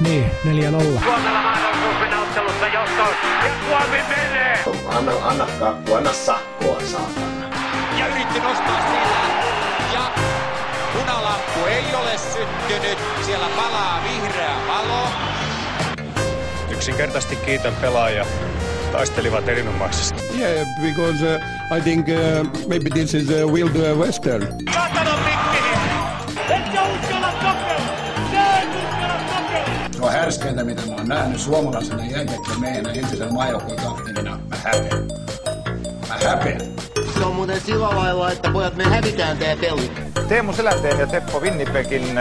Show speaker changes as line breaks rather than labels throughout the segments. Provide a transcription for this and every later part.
Niin, 4-0.
Suomella mahdollisuus mennä ottelussa johtoon. Ja Suomi menee!
Anna, anna kakku, anna sakkoa, saatana.
Ja yritti nostaa sillä. Ja punalamppu ei ole syttynyt. Siellä palaa vihreä valo.
Yksinkertaisesti kiitän pelaajia. Taistelivat erinomaisesti.
Yeah, because uh, I think uh, maybe this is a Wild uh, Western.
Saatana mikkiin!
On härskeintä, mitä mä oon nähnyt suomalaisena jääkiekkojen miehenä entisenä maajoukkueen kapteenina. Mä häpeän. Mä häpeän.
Se on muuten sillä lailla, että pojat me hävitään tää peli.
Teemu Selänteen ja Teppo Winnipegin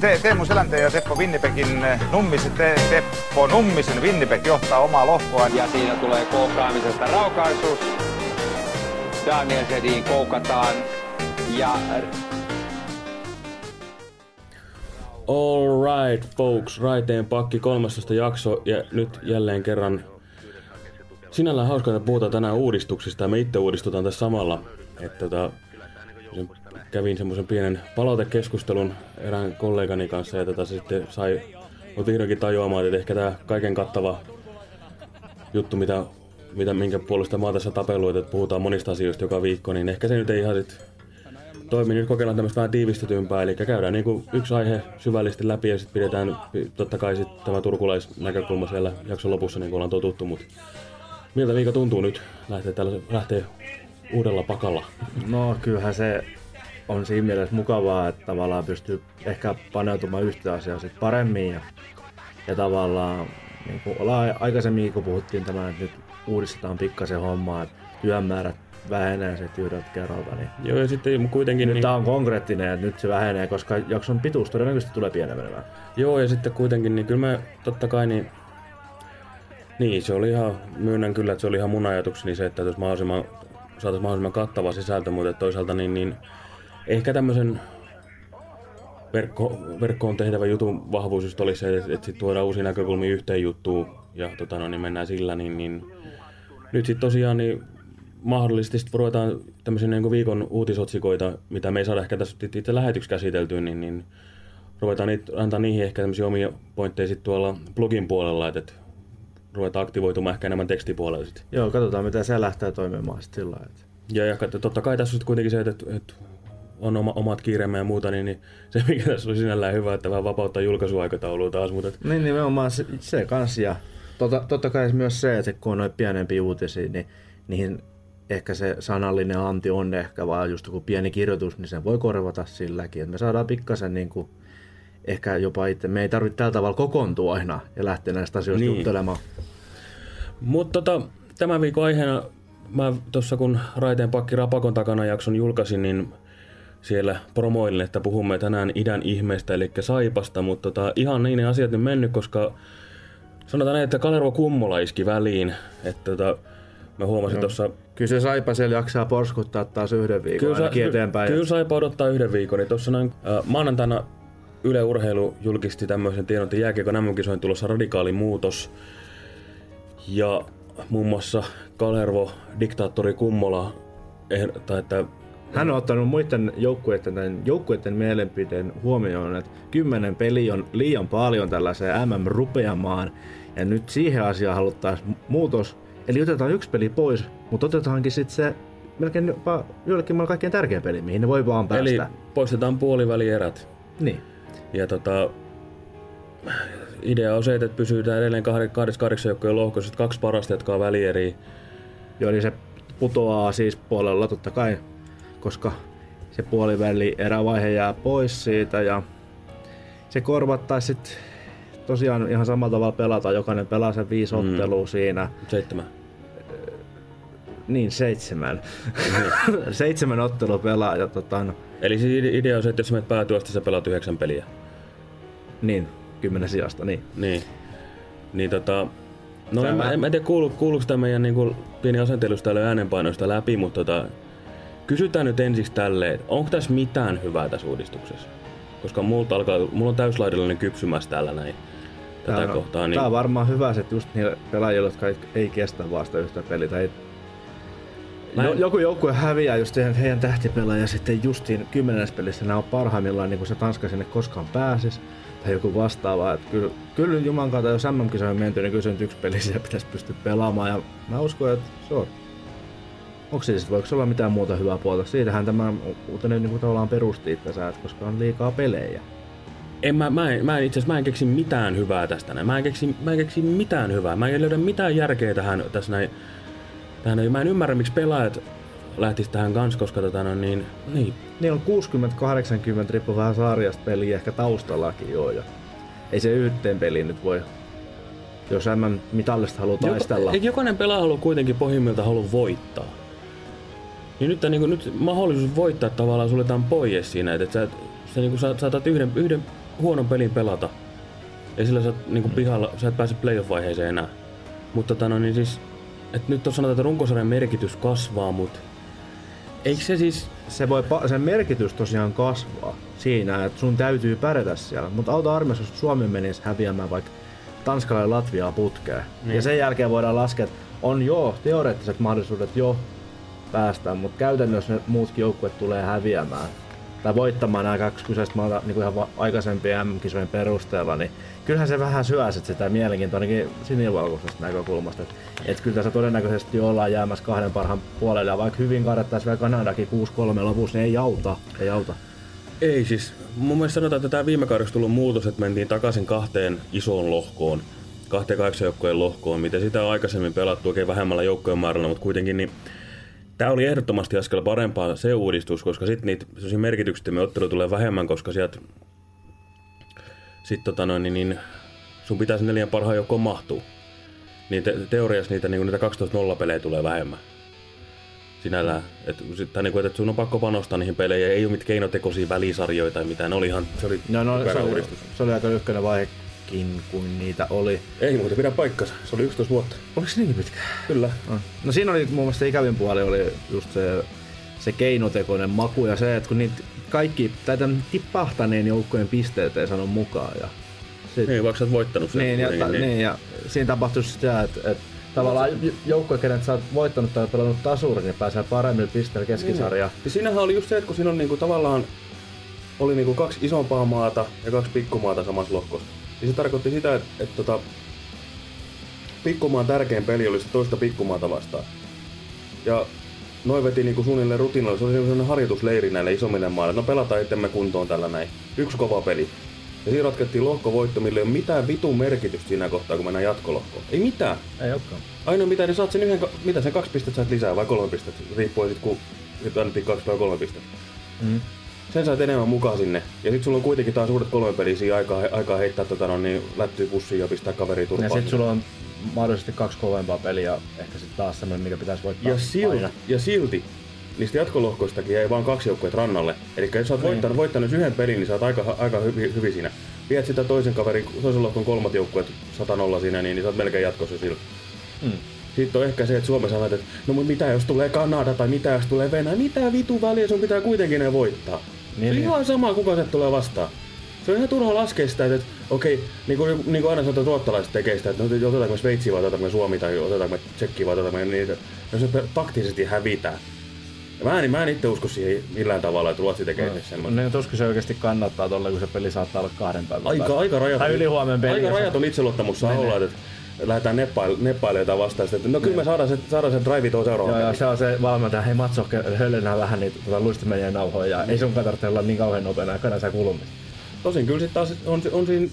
te, Teemu Selänteen ja Teppo Winnipegin Nummisen, te, Teppo Nummisen Winnipeg johtaa omaa lohkoaan.
Ja siinä tulee koukkaamisesta raukaisuus. Daniel Sedin koukataan. Ja
All right, folks. Raiteen pakki 13 jakso ja nyt jälleen kerran sinällään hauskaa, että puhutaan tänään uudistuksista ja me itse uudistutaan tässä samalla. Että tota, kävin semmoisen pienen palautekeskustelun erään kollegani kanssa ja tota, se sitten sai mut vihdoinkin tajuamaan, että ehkä tämä kaiken kattava juttu, mitä, mitä, minkä puolesta mä oon tässä tapellut, että puhutaan monista asioista joka viikko, niin ehkä se nyt ei ihan sit toimi. Nyt kokeillaan tämmöistä vähän tiivistetympää, eli käydään niinku yksi aihe syvällisesti läpi ja sitten pidetään totta kai sit tämä turkulaisnäkökulma siellä jakson lopussa, niin kuin ollaan totuttu, mutta miltä viikko tuntuu nyt lähtee, uudella pakalla?
No kyllähän se on siinä mielessä mukavaa, että tavallaan pystyy ehkä paneutumaan yhteen asiaan sit paremmin ja, ja tavallaan niin kuin ollaan aikaisemmin, kun puhuttiin tämän, että nyt uudistetaan pikkasen hommaa, että työmäärät vähenee se yhdeltä kerralta. Niin
Joo, ja sitten kuitenkin...
Nyt
niin...
tämä on konkreettinen, että nyt se vähenee, koska jakson pituus todennäköisesti tulee pienenemään.
Joo, ja sitten kuitenkin, niin kyllä mä totta kai niin... Niin, se oli ihan, myönnän kyllä, että se oli ihan mun ajatukseni se, että jos mahdollisimman, saataisiin mahdollisimman kattava sisältö, mutta toisaalta niin, niin ehkä tämmöisen verkko, verkkoon tehtävä jutun vahvuus just oli se, että, että sitten tuodaan uusia näkökulmia yhteen juttuun ja tota, no, niin mennään sillä, niin, niin nyt sitten tosiaan niin mahdollisesti sit ruvetaan tämmöisiä niin viikon uutisotsikoita, mitä me ei saada ehkä tässä itse lähetyksi käsiteltyä, niin, niin ruvetaan niitä, antaa niihin ehkä tämmöisiä omia pointteja sitten tuolla blogin puolella, että, että ruvetaan aktivoitumaan ehkä enemmän tekstipuolella sitten.
Joo, katsotaan mitä se lähtee toimimaan sitten sillä lailla.
Ja, ja totta kai tässä on kuitenkin se, että, että on oma, omat kiireemme ja muuta, niin, niin se mikä tässä on sinällään hyvä, että vähän vapauttaa julkaisuaikataulua taas. Mutta... Et...
Niin nimenomaan se, se kanssa ja tota, totta kai myös se, että kun on noin pienempiä uutisia, niin niihin ehkä se sanallinen anti on ehkä vaan just joku pieni kirjoitus, niin sen voi korvata silläkin. Että me saadaan pikkasen niin kuin, ehkä jopa itse, me ei tarvitse tällä tavalla kokoontua aina ja lähteä näistä asioista niin. juttelemaan.
Mutta tota, tämän viikon aiheena, mä tuossa kun Raiteen pakki Rapakon takana jakson julkaisin, niin siellä promoille, että puhumme tänään idän ihmeestä, eli Saipasta, mutta tota, ihan niin ne asiat nyt mennyt, koska sanotaan näin, että Kalervo Kummola iski väliin, että tota, mä huomasin tuossa...
Kyllä se Saipa siellä jaksaa porskuttaa taas yhden viikon
kyllä,
ainakin eteenpäin.
Kyllä Saipa odottaa yhden viikon, niin tuossa noin äh, maanantaina Yle Urheilu julkisti tämmöisen tiedon, että jääkiekon mm tulossa radikaali muutos. Ja muun muassa Kalervo, diktaattori Kummola, tai että
hän on ottanut muiden joukkueiden, joukkueiden mielenpiteen huomioon, että kymmenen peli on liian paljon tällaiseen MM-rupeamaan. Ja nyt siihen asiaan haluttaisiin muutos. Eli otetaan yksi peli pois, mutta otetaankin sitten se melkein jopa joillekin maailman kaikkein tärkein peli, mihin ne voi vaan päästä.
Eli poistetaan puolivälierät.
Niin.
Ja tota, idea on se, että pysytään edelleen 28 joukkojen lohkossa, kaksi parasta, jotka on välieriä.
Joo, niin se putoaa siis puolella totta kai koska se puoliväli erävaihe jää pois siitä ja se korvattaisi sitten tosiaan ihan samalla tavalla pelata, jokainen pelaa sen viisi mm. ottelua siinä.
Seitsemän.
Niin, seitsemän. Mm. seitsemän ottelua pelaa. Ja tota, no.
Eli siis idea on se, että jos menet päätyöstä, sä pelaat yhdeksän peliä.
Niin, kymmenen sijasta, niin.
Niin. Niin tota, no en, en, en tiedä kuulu, kuuluuko tämä meidän niin kuin, pieni asentelus täällä äänenpainoista läpi, mutta tota, kysytään nyt ensiksi tälleen, onko tässä mitään hyvää tässä uudistuksessa? Koska multa alkaa, mulla on täyslaidallinen kypsymässä täällä näin tätä
tämä on,
kohtaa. Niin...
Tämä on varmaan hyvä, että just niille pelaajille, jotka ei, ei kestä vasta yhtä peliä tai
Mä
Jo,
en-
joku joukkue häviää just heidän, heidän tähtipelaaja sitten justiin kymmenennes pelissä nämä on parhaimmillaan niin kuin se Tanska sinne koskaan pääsis tai joku vastaava. Et kyllä, kyllä Juman kautta, jos MM-kisoihin menty, niin kyllä yksi peli siellä pitäisi pystyä pelaamaan ja mä uskon, että se on. Onko se sitten, voiko se olla mitään muuta hyvää puolta? Siitähän tämä uutinen niin kuin tavallaan perusti itsensä, että koska on liikaa pelejä.
En, mä, mä, en, mä en, itse asiassa mä en keksi mitään hyvää tästä näin. Mä en keksi, mä en keksi mitään hyvää. Mä en löydä mitään järkeä tähän, tässä näin. Tähän, näin. mä en ymmärrä, miksi pelaajat lähtis tähän kanssa, koska tota, no, niin, niin,
Niillä on 60-80 riippuu vähän sarjasta peliä ehkä taustallakin joo. Ja ei se yhteen peliin nyt voi, jos MM-mitallista haluaa taistella.
Eikö jokainen pelaaja haluaa kuitenkin pohjimmilta halua voittaa? Niin nyt, niin kuin, nyt mahdollisuus voittaa tavallaan suljetaan pois siinä, että sä, sä niin kuin, saat, saatat yhden, yhden huonon pelin pelata. Ja sillä sä niin kuin pihalla, sä et pääse playoff-vaiheeseen enää. Mutta tota, no, niin siis, että nyt on sanotaan, että runkosarjan merkitys kasvaa, mutta eikö se siis...
Se voi, pa- sen merkitys tosiaan kasvaa siinä, että sun täytyy pärjätä siellä. Mutta auta armeessa, jos Suomi menisi häviämään vaikka Tanskalla ja Latviaa putkeen.
Niin.
Ja sen jälkeen voidaan laskea, että on joo teoreettiset mahdollisuudet jo päästä, mutta käytännössä ne muutkin joukkueet tulee häviämään tai voittamaan nämä kaksi kyseistä maata niin kuin ihan aikaisempien M-kisojen perusteella, niin kyllähän se vähän syö sit sitä mielenkiintoa ainakin sinivalkoisesta näkökulmasta. Että et kyllä tässä todennäköisesti ollaan jäämässä kahden parhaan puolelle, ja vaikka hyvin kaadettaisiin vielä Kanadakin 6-3 lopussa, niin ei auta, ei auta.
Ei siis, mun mielestä sanotaan, että tämä viime kaudeksi tullut muutos, että mentiin takaisin kahteen isoon lohkoon, kahteen kahdeksan joukkojen lohkoon, mitä sitä on aikaisemmin pelattu oikein vähemmällä joukkojen määrällä, mutta kuitenkin niin Tämä oli ehdottomasti askel parempaa se uudistus, koska sitten niitä merkityksettömiä otteluja tulee vähemmän, koska sieltä sit, tota noin, niin, niin, sun pitäisi neljän parhaan joukkoon mahtua. Niin te, teoriassa niitä, niin niitä 12-0 pelejä tulee vähemmän sinällään. Et, tai niin kuin, että sun on pakko panostaa niihin peleihin. Ei ole mitään keinotekoisia välisarjoja tai mitään. Ne oli ihan, se oli
No, no, se, oli, se oli aika ykkönen vaihekin, kun niitä oli.
Ei muuten pidä paikkansa. Se oli 11 vuotta.
Oliko se niinkin pitkä?
Kyllä.
No siinä oli mun mielestä ikävin puoli oli just se, se keinotekoinen maku ja se, että kun niitä kaikki, tai tämän tippahtaneen joukkojen pisteet ei sano mukaan. Ja sit,
Niin, vaikka sä oot voittanut sen.
niin, ja, ta,
kuitenkin,
niin. ja siinä tapahtui sitä, että, että tavallaan joukkue, kenet sä oot voittanut tai pelannut tasurin, niin pääsee paremmilla pisteillä keskisarjaan.
Ja siinähän oli just se, että kun siinä on niinku tavallaan oli niinku kaksi isompaa maata ja kaksi pikkumaata samassa lohkossa. Niin se tarkoitti sitä, että, että tota, pikkumaan tärkein peli oli se toista pikkumaata vastaan. Ja noin veti niinku suunnilleen rutiinalla. Se oli sellainen harjoitusleiri näille isommille maille. No pelataan itsemme kuntoon tällä näin. Yksi kova peli. Ja siinä ratkettiin lohkovoitto, millä ei ole mitään vitun merkitystä siinä kohtaa, kun mennään jatkolohkoon. Ei mitään.
Ei olekaan.
Ainoa mitä, niin saat sen yhden, mitä sen kaksi pistettä saat lisää vai kolme pistettä, riippuen sit kun nyt annettiin kaksi vai kolme pistettä.
Mm.
Sen saat enemmän mukaan sinne. Ja sit sulla on kuitenkin taas uudet kolme peliä siinä aikaa, aikaa heittää tota, no, niin lättyy pussiin ja pistää kaveri
Ja
turpaan.
sit sulla on mahdollisesti kaksi kovempaa peliä, ehkä sit taas semmoinen, mikä pitäisi voittaa
ja, silti,
aina.
ja silti niistä jatkolohkoistakin jäi vain kaksi joukkueet rannalle. Eli jos sä oot
Niin.
voittanut, voittanut yhden pelin, niin sä oot aika, aika hyvin, hyvin siinä. Viet sitä toisen kaverin, toisen lohkon kolmat joukkueet 100 siinä, niin, niin sä oot melkein jatkossa sillä.
Mm.
Sitten on ehkä se, että Suomessa sanotaan, että no mutta mitä jos tulee Kanada tai mitä jos tulee Venäjä, mitä vitu väliä sun pitää kuitenkin ne voittaa.
Niin,
se on
niin.
ihan sama, kuka se tulee vastaan. Se on ihan turha laskea sitä, että okei, niin kuin, niin kuin aina sanotaan, että ruottalaiset tekee sitä, että no, otetaanko me Sveitsi vai otetaanko me Suomi tai otetaanko me Tsekki vai otetaanko me niitä. Jos se pe- taktisesti hävitään. Ja mä en, mä en itse usko siihen millään tavalla, että Ruotsi tekee no, semmoista.
Niin tuskin se oikeasti kannattaa tolle, kun se peli saattaa olla kahden päivän
Aika,
päästä.
aika rajaton,
Tai ylihuomen peli.
aika rajaton itseluottamus saa
Menee.
olla, että lähdetään neppaile, neppailemaan jotain vastaan. Sitten, että no kyllä me saadaan se, saadaan se drive tuohon seuraavaan.
Joo, joo, se on se valmentaja, hei Matso, höllennää vähän niitä tota, luistimenien nauhoja ja ei sunkaan tarvitse olla niin kauhean nopeana sä kulumista.
Tosin kyllä sitten taas on, on siinä,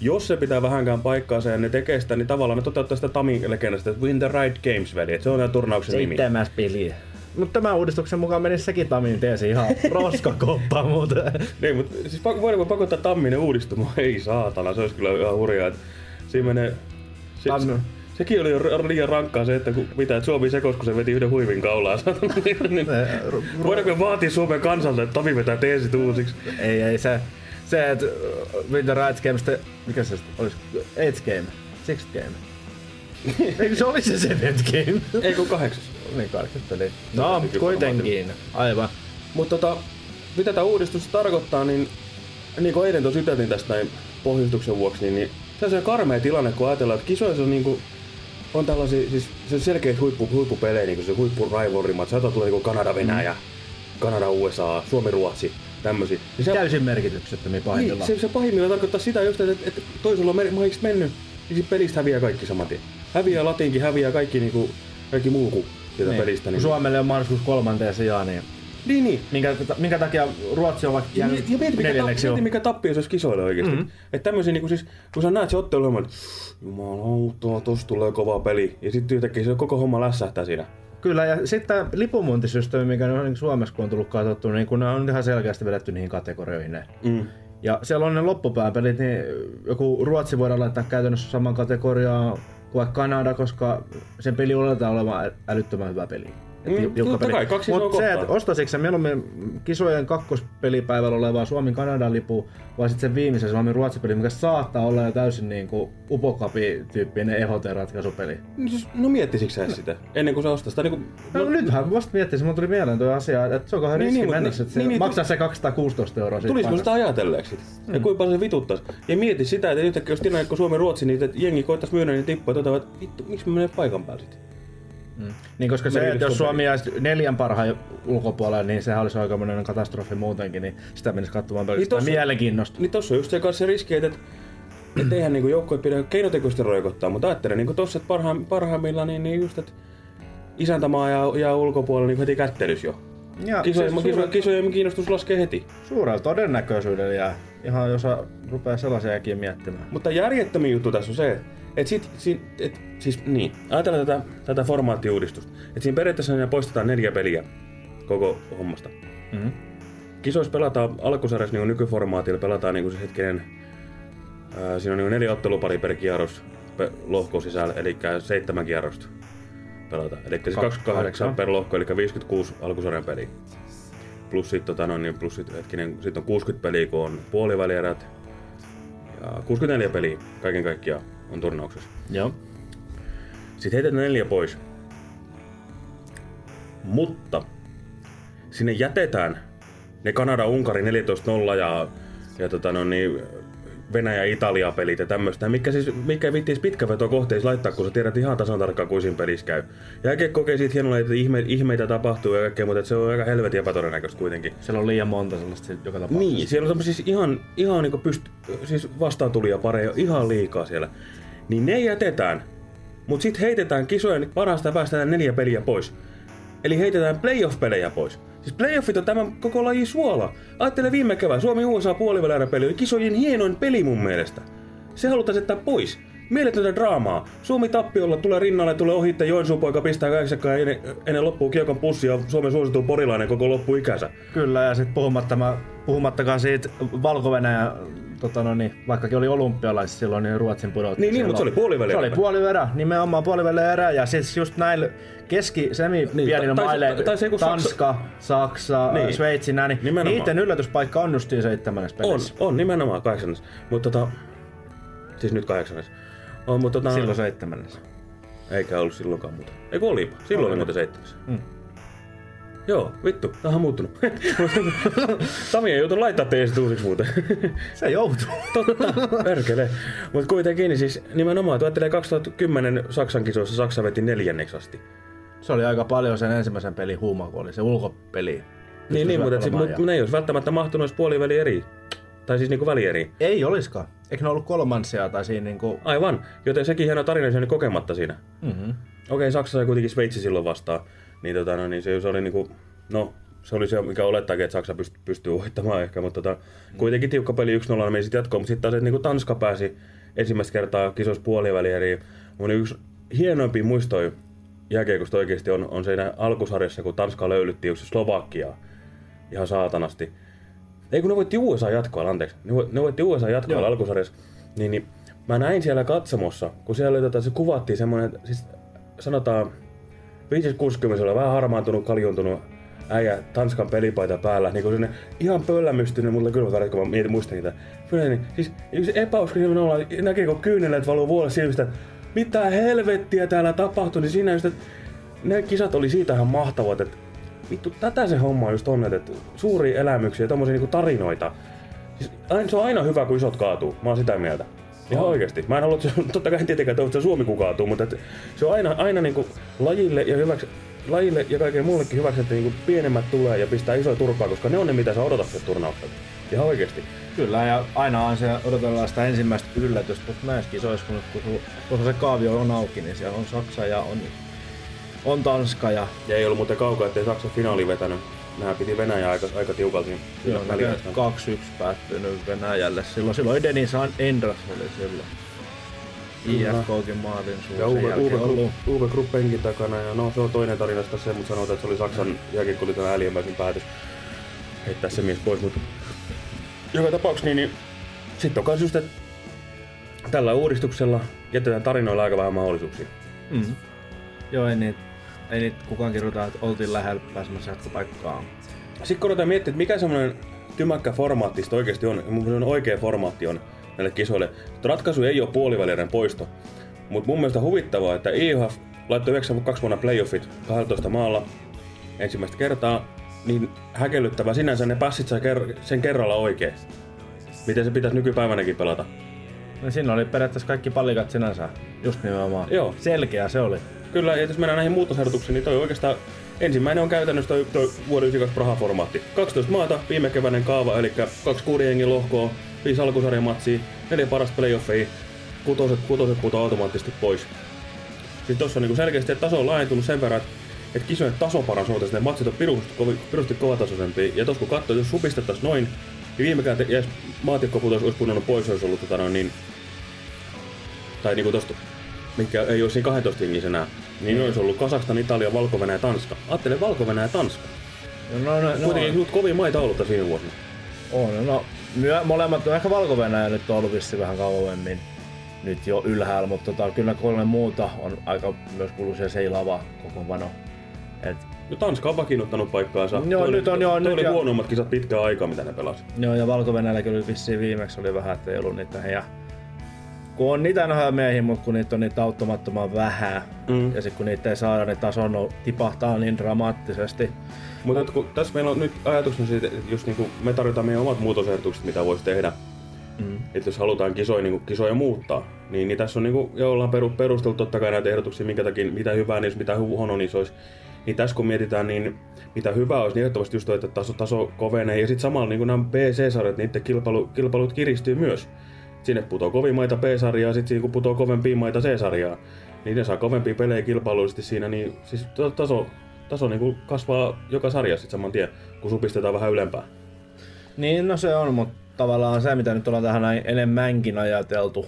jos se pitää vähänkään paikkaansa ja ne tekee sitä, niin tavallaan ne toteuttaa sitä Tamin legendasta, että win the right games, veli. Että se on tämän turnauksen nimi.
Seitsemäs peliä. Mutta tämän uudistuksen mukaan menisi sekin Tamin teesi ihan roskakoppa muuten.
Niin, mutta siis pakko, voidaanko pakottaa Tamminen uudistumaan? Ei saatana, se olisi kyllä ihan hurjaa. Siinä menee... Se,
Tammi.
se, sekin oli jo liian rankkaa se, että kun, mitä, että Suomi sekos, kun se veti yhden huivin kaulaa. saatana, niin, niin, voidaanko vaatia Suomen kansalta, että Tami vetää teesit uusiksi?
ei, ei se. Se, että uh, Win the Right Game, sitten, mikä se olisi? Eighth Game. Sixth Game. Eikö se oli se seventh game?
Ei kun kahdeksas.
niin, kahdeksas peli. No, kuitenkin. Aivan.
Mutta tota, mitä tämä uudistus tarkoittaa, niin niin kuin eilen tuossa yteltiin tästä näin pohjustuksen vuoksi, niin, niin se on se karmea tilanne, kun ajatellaan, että kisoissa on niinku on tällaisia, siis se on selkeä huippu, huippupelejä, niin se huippu rivalrimat. Sieltä tulee niin Kanada, Venäjä, mm. Kanada, USA, Suomi, Ruotsi, tämmöisiä. Niin se,
Täysin merkityksettömiä
niin,
pahimmillaan.
se, se pahimmillaan tarkoittaa sitä just, että, että toisella on mer- mahiksi mennyt, niin siitä pelistä häviää kaikki saman tien. Häviää latinkin, häviää kaikki, niinku, kaikki muu kuin siitä
Niin.
pelistä.
Kun
Niin.
Suomelle on mahdollisuus kolmanteen sijaan, niin
niin, niin.
minkä, minkä takia Ruotsi on vaikka
Ja,
jäänyt
ja mieti, mikä, tap,
neljänneksi
mieti, mikä tappio se olisi kisoille oikeesti. Mm-hmm. Että tämmöisiä, niin siis, kun sä näet se ottelu, että jumalauta, tossa tulee kova peli. Ja sitten yhtäkkiä se koko homma lässähtää siinä.
Kyllä, ja sitten tämä lipumuntisysteemi, mikä on niin Suomessa kun on tullut katsottu, niin kun ne on ihan selkeästi vedetty niihin kategorioihin. Ne.
Mm.
Ja siellä on ne loppupään pelit, niin joku Ruotsi voidaan laittaa käytännössä saman kategoriaan kuin Kanada, koska sen peli oletetaan olevan älyttömän hyvä peli.
Mm,
tiukka peli.
kaksi
Mut se, että ostaisitko sä mieluummin kisojen kakkospelipäivällä olevaa Suomi-Kanadan lipu, vai sitten sen viimeisen Suomi-Ruotsi-peli, mikä saattaa olla jo täysin niin kuin upokapi-tyyppinen EHT-ratkaisupeli.
Niin siis, no miettisikö sä sitä ennen kuin sä ostat sitä? Niin kuin,
No, no nythän vasta miettisin, mulla tuli mieleen tuo asia, että se on kohan
Niin,
riski
niin,
mennä,
mutta-
että se
niin, niin,
maksaa se 216 euroa.
Tulisiko sitä ajatelleeksi? Mm. Ja kuinka paljon se vituttais? Ja mieti sitä, että yhtäkkiä jos tilanne, kun Suomi-Ruotsi, niin että jengi koittaisi myydä niin tippuja, tota, että vittu, miksi mä menen paikan päälle sit?
Niin koska se, että jos Suomi jäisi neljän parhaan ulkopuolelle, niin sehän olisi aikamoinen katastrofi muutenkin, niin sitä menisi katsomaan pelkästään
tossa-
mielenkiinnosta.
Niin tossa on just se kanssa se riski, että et eihän niinku joukkueet pidä keinotekoisesti roikottaa, mutta ajattelen niinku tossa, että parhaim, parhaimmillaan niin, niin just, että isäntämaa ja, ja ulkopuolella niin heti kättelys jo.
Ja
Kisojen,
siis suurella,
kisojen kiinnostus laskee heti.
suurella todennäköisyydellä jää. Ihan jos rupeaa sellaisiakin miettimään.
Mutta järjettömin juttu tässä on se, että sit, sit, et, siis niin, ajatellaan tätä, tätä formaattiuudistusta. Että siinä periaatteessa ne poistetaan neljä peliä koko hommasta.
Mhm.
Kisoissa pelataan alkusarjassa niin nykyformaatilla, pelataan niin se hetkinen, ää, siinä on niin neljä ottelupari per kierros pe- lohko sisällä, eli seitsemän kierrosta pelataan. Eli siis 28
kahdeksan.
per lohko, eli 56 alkusarjan peliä. Plus sitten tota, no, niin, plus sit, hetkinen, sit on 60 peliä, kun on puolivälierät. Ja 64 peliä kaiken kaikkiaan on turnauksessa.
Joo.
Sitten heitetään neljä pois. Mutta sinne jätetään ne Kanada-Unkari 14-0 ja, ja tota no niin, Venäjä-Italia-pelit ja tämmöistä, mikä siis mikä vittiis pitkä veto kohteeksi laittaa, kun sä tiedät ihan tasan tarkkaan, kuin siinä pelissä käy. Ja kokee siitä hienolla, että ihme, ihmeitä tapahtuu ja kaikkea, mutta se on aika helvetin epätodennäköistä kuitenkin.
Siellä on liian monta sellaista joka tapauksessa.
Niin, siellä on siis ihan, ihan niin pyst- siis vastaantulija pareja ihan liikaa siellä. Niin ne jätetään, mutta sitten heitetään kisojen parasta päästä neljä peliä pois. Eli heitetään playoff-pelejä pois. Siis playoffit on tämän koko lajin suola. Ajattele viime kevään, Suomi-USA puolivälierä-peli oli kisojen hienoin peli mun mielestä. Se halutaan jättää pois. Mieletöntä draamaa. Suomi tappiolla tulee rinnalle, tulee ohitte Joensuun poika pistää kahdeksankaan ennen, ennen loppuu kiekon pussi ja Suomen suosituin porilainen koko loppuikänsä.
Kyllä, ja sitten puhumattakaan siitä valko tota no niin, vaikkakin oli olympialaiset silloin, niin Ruotsin pudotti.
Niin, niin, mutta se oli puoliväli
Se oli
erä.
puoliverä, nimenomaan puoliväli erä. Ja siis just näillä keski semi
Niin,
pienillä
tai-
maille,
tai- tai se, kun
Tanska, Saksa,
Niin.
niin. Sveitsi, näin, niin
Nimenomaan.
niiden yllätyspaikka on justiin seitsemännes
On,
pelissä.
on nimenomaan kahdeksannes. Mutta tota, siis nyt kahdeksannes. On, mutta tota,
Silloin seitsemännes.
eikä ollut silloinkaan muuta. Eikö olipa? Silloin oli
Oli.
muuten seitsemäs.
Mm.
Joo, vittu, tämähän on muuttunut. Sami ei joutunut laittaa teistä uusiksi muuten.
Se joutuu.
Totta, perkele. Mutta kuitenkin, niin siis nimenomaan, tuottelee 2010 Saksan kisoissa Saksa veti neljänneksi asti.
Se oli aika paljon sen ensimmäisen pelin huuma, kun oli se ulkopeli.
Niin, niin mutta, sit, mut, ne ei olisi välttämättä mahtunut puoliväli eri. Tai siis niinku välieri.
Ei oliskaan. Eikö ne ollut kolmansia tai siinä niinku...
Aivan, joten sekin hieno tarina se kokematta siinä.
Mm-hmm.
Okei, Saksa sai kuitenkin Sveitsi silloin vastaan. Niin, tota, no, niin se, se oli niinku, no, se oli se, mikä olettaakin, että Saksa pystyy, pystyy voittamaan ehkä, mutta tota, kuitenkin tiukka peli 1-0 meni sitten jatkoon, mutta sitten taas, että niinku Tanska pääsi ensimmäistä kertaa kisoissa puolivälieriin. Mun yksi hienoimpia muistoja jääkiekosta oikeasti on, on siinä alkusarjassa, kun Tanska löylytti just Slovakiaa ihan saatanasti. Ei kun ne voitti USA jatkoa, anteeksi. Ne, vo, ne voitti USA jatkoa alkusarjassa. Niin, niin, mä näin siellä katsomossa, kun siellä oli, tota, se kuvattiin semmoinen, siis sanotaan 560 oli vähän harmaantunut, kaljuntunut äijä Tanskan pelipaita päällä, niin kuin ihan pöllämystynyt, mulla kyllä värit, kun mä mietin, muistan niitä. Kyllä, niin, siis se epäuskoinen olla, näkee kun kyynelet valuu vuodessa silmistä, mitä helvettiä täällä tapahtui, niin siinä just, että ne kisat oli siitä ihan mahtavat, että vittu, tätä se homma just on, että suuria elämyksiä ja tommosia niinku tarinoita. Siis se on aina hyvä, kun isot kaatuu. Mä oon sitä mieltä. Ihan oikeesti. Mä en halua, totta kai en tietenkään toivo, että Suomi kukaatuu, mutta se on aina, aina niin kuin lajille ja hyväksi, lajille ja kaikille muullekin hyväksi, että niin kuin pienemmät tulee ja pistää isoja turpaa, koska ne on ne, mitä sä odotat se turnaukselta. Ihan oikeesti.
Kyllä, ja aina on se odotellaan sitä ensimmäistä yllätystä, mutta näissä kisoissa, kun, kun, su- kun se kaavio on auki, niin siellä on Saksa ja on, on Tanska ja
Ja ei ollut muuten kaukaa, ettei Saksa finaali vetänyt. Nehän piti Venäjä aika, aika tiukalti. niin
Kyllä, on
väliajasta.
2-1 päättynyt Venäjälle. Silloin, silloin Denis Endras oli silloin. IFKkin maalin suun.
Ja Uwe, Uwe,
ollut.
Uwe Group penkin takana. Ja no se on toinen tarina sitten se, mutta sanotaan, että se oli Saksan jääkiekkoiliiton ääliömäisin päätös heittää se mies pois. Mutta joka tapauksessa niin, niin sitten on kans just, että tällä uudistuksella jätetään tarinoilla aika vähän mahdollisuuksia.
Mm. Joo, ei niitä, ei niitä kukaan kirjoita, että oltiin lähellä pääsemässä jatkopaikkaan.
Sitten kun ruvetaan miettimään, että mikä semmoinen tymäkkä formaatti oikeasti on, mun oikea formaatti on näille kisoille. Ratkaisu ei ole puolivälierän poisto, mutta mun mielestä huvittavaa, että IHF laittoi 92 vuonna playoffit 12 maalla ensimmäistä kertaa, niin häkellyttävää sinänsä ne passit ker- sen kerralla oikein. Miten se pitäisi nykypäivänäkin pelata?
No, siinä oli periaatteessa kaikki palikat sinänsä, just nimenomaan.
Joo.
Selkeä se oli.
Kyllä, ja jos mennään näihin muutosehdotuksiin, niin toi oikeastaan ensimmäinen on käytännössä toi, toi vuoden 92 Praha-formaatti. 12 maata, viime keväinen kaava, eli kaksi kuuden jengin lohkoa, viisi alkusarjamatsia, neljä parasta playoffia, kutoset, kutoset putoaa automaattisesti pois. Siis tossa on niinku selkeästi, että taso on laajentunut sen verran, että kisojen taso paransi, että ne matsit on pirusti, pirusti kovatasoisempia. Ja tossa kun katsoo, jos supistettaisiin noin, niin viime kääntä jäis maatikkoputos olisi punnannut pois, olisi ollut tota noin, niin tai niinku tosta, mikä ei olisi siinä 12 jengissä enää, niin mm. olisi ollut Kasakstan, Italia, valko ja Tanska. Ajattele valko ja Tanska.
No, no, no,
Kuitenkin no. kovia maita ollut tässä viime vuosina.
On, no myö, molemmat on ehkä valko nyt on ollut vissi vähän kauemmin nyt jo ylhäällä, mutta tota, kyllä kolme muuta on aika myös kuuluisia seilava kokoonpano. Et,
No Tanska on vakiinnuttanut paikkaansa.
Joo,
toi
nyt on
oli,
joo, nyt
oli
ja-
huonommat kisat pitkään aikaa, mitä ne pelasi.
joo, ja valko kyllä vissiin viimeksi oli vähän, että ei ollut niitä ja kun on niitä nähdään miehiä, mutta kun niitä on niitä auttamattoman vähän,
Mm.
ja sitten kun niitä ei saada, niin taso tipahtaa niin dramaattisesti.
Mutta kun tässä meillä on nyt ajatuksena siitä, että just niinku me tarvitaan meidän omat muutosehdotukset, mitä voisi tehdä.
Mm.
Että jos halutaan kisoja, niinku, kisoja muuttaa, niin, niin tässä on niinku, jo ollaan peru, perusteltu totta kai näitä ehdotuksia, minkä takia, mitä hyvää niissä, mitä hu- huonoa niissä olisi. Niin tässä kun mietitään, niin mitä hyvää olisi, niin ehdottomasti just toi, että taso, taso kovenee. Ja sitten samalla niin nämä BC-sarjat, niiden kilpailu, kilpailut kiristyy myös. Sinne putoo kovin maita B-sarjaa, sitten kun putoo kovempia maita C-sarjaa. Niin ne saa kovempia pelejä kilpailullisesti siinä, niin siis taso, taso niin kuin kasvaa joka sarjassa sit saman tien, kun supistetaan vähän ylempää.
Niin, no se on, mutta tavallaan se, mitä nyt ollaan tähän enemmänkin ajateltu,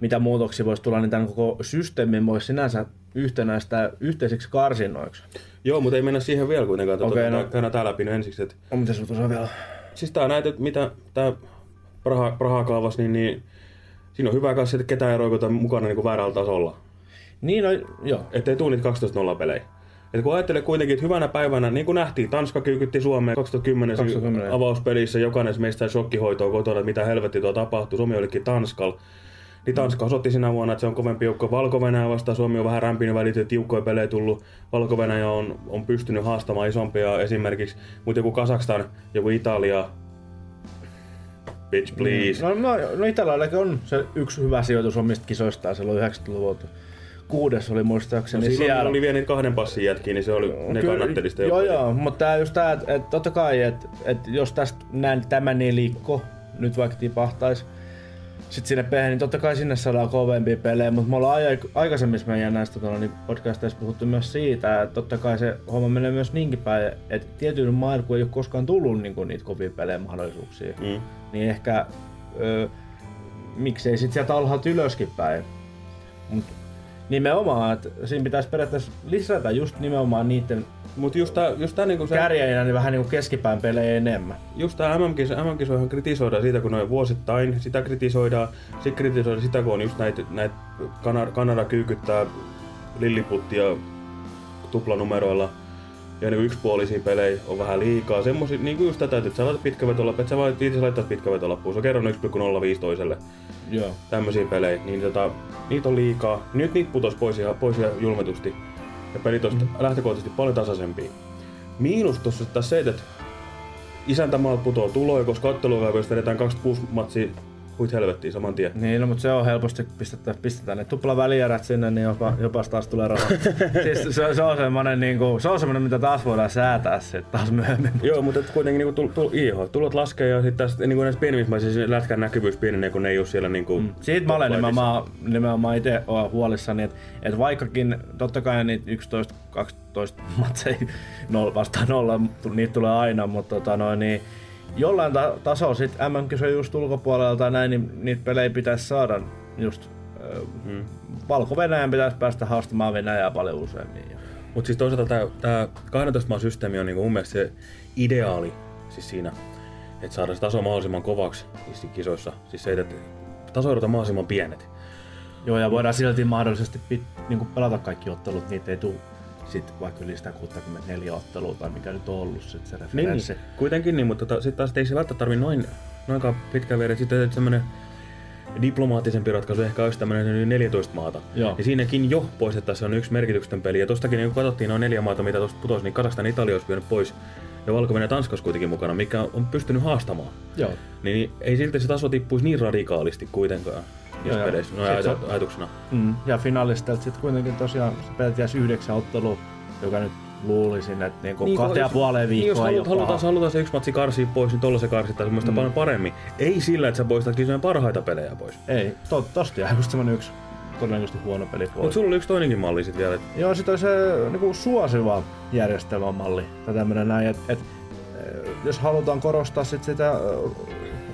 mitä muutoksia voisi tulla, niin tämän koko systeemin voisi sinänsä yhtenäistä yhteisiksi karsinnoiksi.
Joo, mutta ei mennä siihen vielä kuitenkaan.
Okei,
Okay,
no.
no. Käydään tää läpi ensiksi. Että,
On mitä sinulla on vielä?
siis tää näet, että mitä tää Praha, Praha-kaavas, niin, niin siinä on hyvä kanssa, että ketään ei roikuta mukana niin kuin väärällä tasolla.
Niin, no, joo.
Ettei tuu niitä 12-0 pelejä. Et kun ajattelee kuitenkin, että hyvänä päivänä, niin kuin nähtiin, Tanska kyykytti Suomeen 2010,
2010.
avauspelissä, jokainen meistä shokkihoitoa kotona, että mitä helvetti tuo tapahtui. Suomi olikin Tanskal. Niin Tanska osoitti sinä vuonna, että se on kovempi joukko valko vastaan. Suomi on vähän rämpinyt välillä, tiukkoja pelejä tullut. valko on, on pystynyt haastamaan isompia esimerkiksi. Mutta joku Kasakstan, joku Italia, bitch please.
No, no, no Italiallakin on se yksi hyvä sijoitus omista kisoistaan silloin 90-luvulta. Kuudes oli muistaakseni
No,
siellä.
oli vielä niitä kahden passin jätkiä, niin se oli, ne
Kyllä,
kannatteli sitä
Joo, joo, mutta tää just tää, että et totta kai, että et jos tästä näin tämä nelikko nyt vaikka tipahtaisi, sitten sinne pehen, niin totta kai sinne saadaan kovempia pelejä, mutta me ollaan aik- aikaisemmissa meidän näistä tuolla, niin podcasteissa puhuttu myös siitä, että totta kai se homma menee myös niinkin päin, että tietyillä mailla, kun ei ole koskaan tullut niin niitä kovia pelejä mahdollisuuksia,
Mm.
niin ehkä ö, miksei sit sieltä alhaalta ylöskin päin. Mut nimenomaan, että siinä pitäisi periaatteessa lisätä just nimenomaan niiden
Mutta just tää, just tää niinku se...
kärjeinä niin vähän niinku keskipään pelejä enemmän.
Just tää MM-kiso, MM-kisoihin kritisoidaan siitä, kun ne on vuosittain, sitä kritisoidaan, sitten kritisoidaan sitä, kun on just näitä, näitä Kanada, Kanada kyykyttää lilliputtia tuplanumeroilla ja niin yksipuolisia pelejä on vähän liikaa. Semmosia, niin kuin just tätä, että sä laitat pitkävetolappu, että sä vaan itse laittaa pitkävetolappuun, se on kerran 1,05 toiselle.
Joo.
Tämmöisiä pelejä, niin tota, niitä on liikaa. Nyt niitä putos pois ihan, pois ihan julmetusti. Ja pelit on mm. lähtökohtaisesti paljon tasaisempia. Miinus tossa taas se, että isäntämaalta putoo tuloja, koska otteluaikoissa vedetään 26 matsia huit helvettiin saman tien.
Niin, no, mutta se on helposti, pistetään, pistetään ne tupla välierät sinne, niin jopa, jopa taas tulee rahaa. siis se, se, on semmoinen, niin kuin, se on semmoinen, mitä taas voidaan säätää sitten taas myöhemmin.
Joo, mutta et kuitenkin niin tul, tul, IH, tulot laskee ja sitten taas niin kuin näissä pienimmissä siis lätkän näkyvyys pienenee, kun ne ei ole siellä niin kuin... Mm.
Siitä mä olen nimenomaan, nimenomaan itse huolissani, että, että vaikkakin totta kai niitä 11-12 matseja nolla vastaan nolla, niitä tulee aina, mutta tota noin, niin jollain ta- tasolla sitten mm just ulkopuolelta tai näin, niin niitä pelejä pitäisi saada just hmm. Valko-Venäjän pitäisi päästä haastamaan Venäjää paljon useammin.
Mutta siis toisaalta tämä 12 maan systeemi on niinku mun mielestä se ideaali siis siinä, että saada se taso mahdollisimman kovaksi siis kisoissa. Siis se, että tasoidutaan mahdollisimman pienet.
Joo, ja voidaan silti mahdollisesti pit, niin pelata kaikki ottelut, niitä ei tule sitten vaikka yli sitä 64 ottelua tai mikä nyt on ollut sit se referenssi.
Niin, niin. kuitenkin niin, mutta tota, sitten taas ei se välttämättä tarvi noin, noinkaan pitkään viedä. Sitten semmoinen diplomaattisempi ratkaisu ehkä olisi tämmöinen 14 maata. Joo. Niin siinäkin jo poistettaisiin on yksi merkityksen peli. Ja tostakin niin kun katsottiin noin neljä maata, mitä tuosta putosi, niin Kazakstan Italia olisi vienyt pois. Ja valko ja Tanska kuitenkin mukana, mikä on pystynyt haastamaan.
Joo.
Niin ei silti se taso tippuisi niin radikaalisti kuitenkaan. Joo, peleissä, no aj- ajatuksena.
Mm, ja finalista sitten kuitenkin tosiaan pelit jäisi yhdeksän ottelua, joka nyt luulisin, että niinku niin, kahteen ja puoleen viikkoa niin, jos
halutaan, halutaan, halutaan se yksi matsi karsia pois, niin tuolla se karsitaan semmoista mm. paljon paremmin. Ei sillä, että sä poistat kisojen parhaita pelejä pois.
Ei, to, tosta jää just semmonen yksi todennäköisesti huono peli pois.
Mutta sulla oli yksi toinenkin malli sitten vielä. Et...
Joo, sit oli se niinku suosiva järjestelmämalli. Tai tämmönen näin, että et, jos halutaan korostaa sit sitä,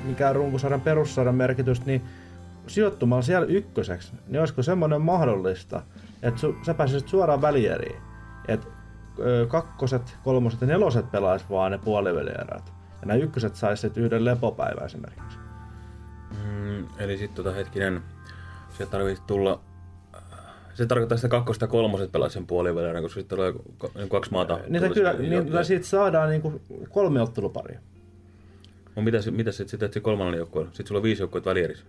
mikä runkosarjan perussarjan merkitystä, niin sijoittumaan siellä ykköseksi, niin olisiko semmoinen mahdollista, että su, sä pääsisit suoraan välieriin. Että kakkoset, kolmoset ja neloset pelaisi vaan ne puolivälierät. Ja nämä ykköset saisi yhden lepopäivän esimerkiksi.
Mm, eli sitten tota hetkinen, se tarvitsisi tulla se tarkoittaa sitä kakkosta ja kolmoset pelaa sen puolivälierän, koska sitten tulee niin kaksi maata.
Niin kyllä, niin siitä saadaan niin kuin kolme otteluparia.
No mitä, mitä sitten sit, sit kolmannen joukkueella? Sitten sulla on viisi joukkuetta välierissä.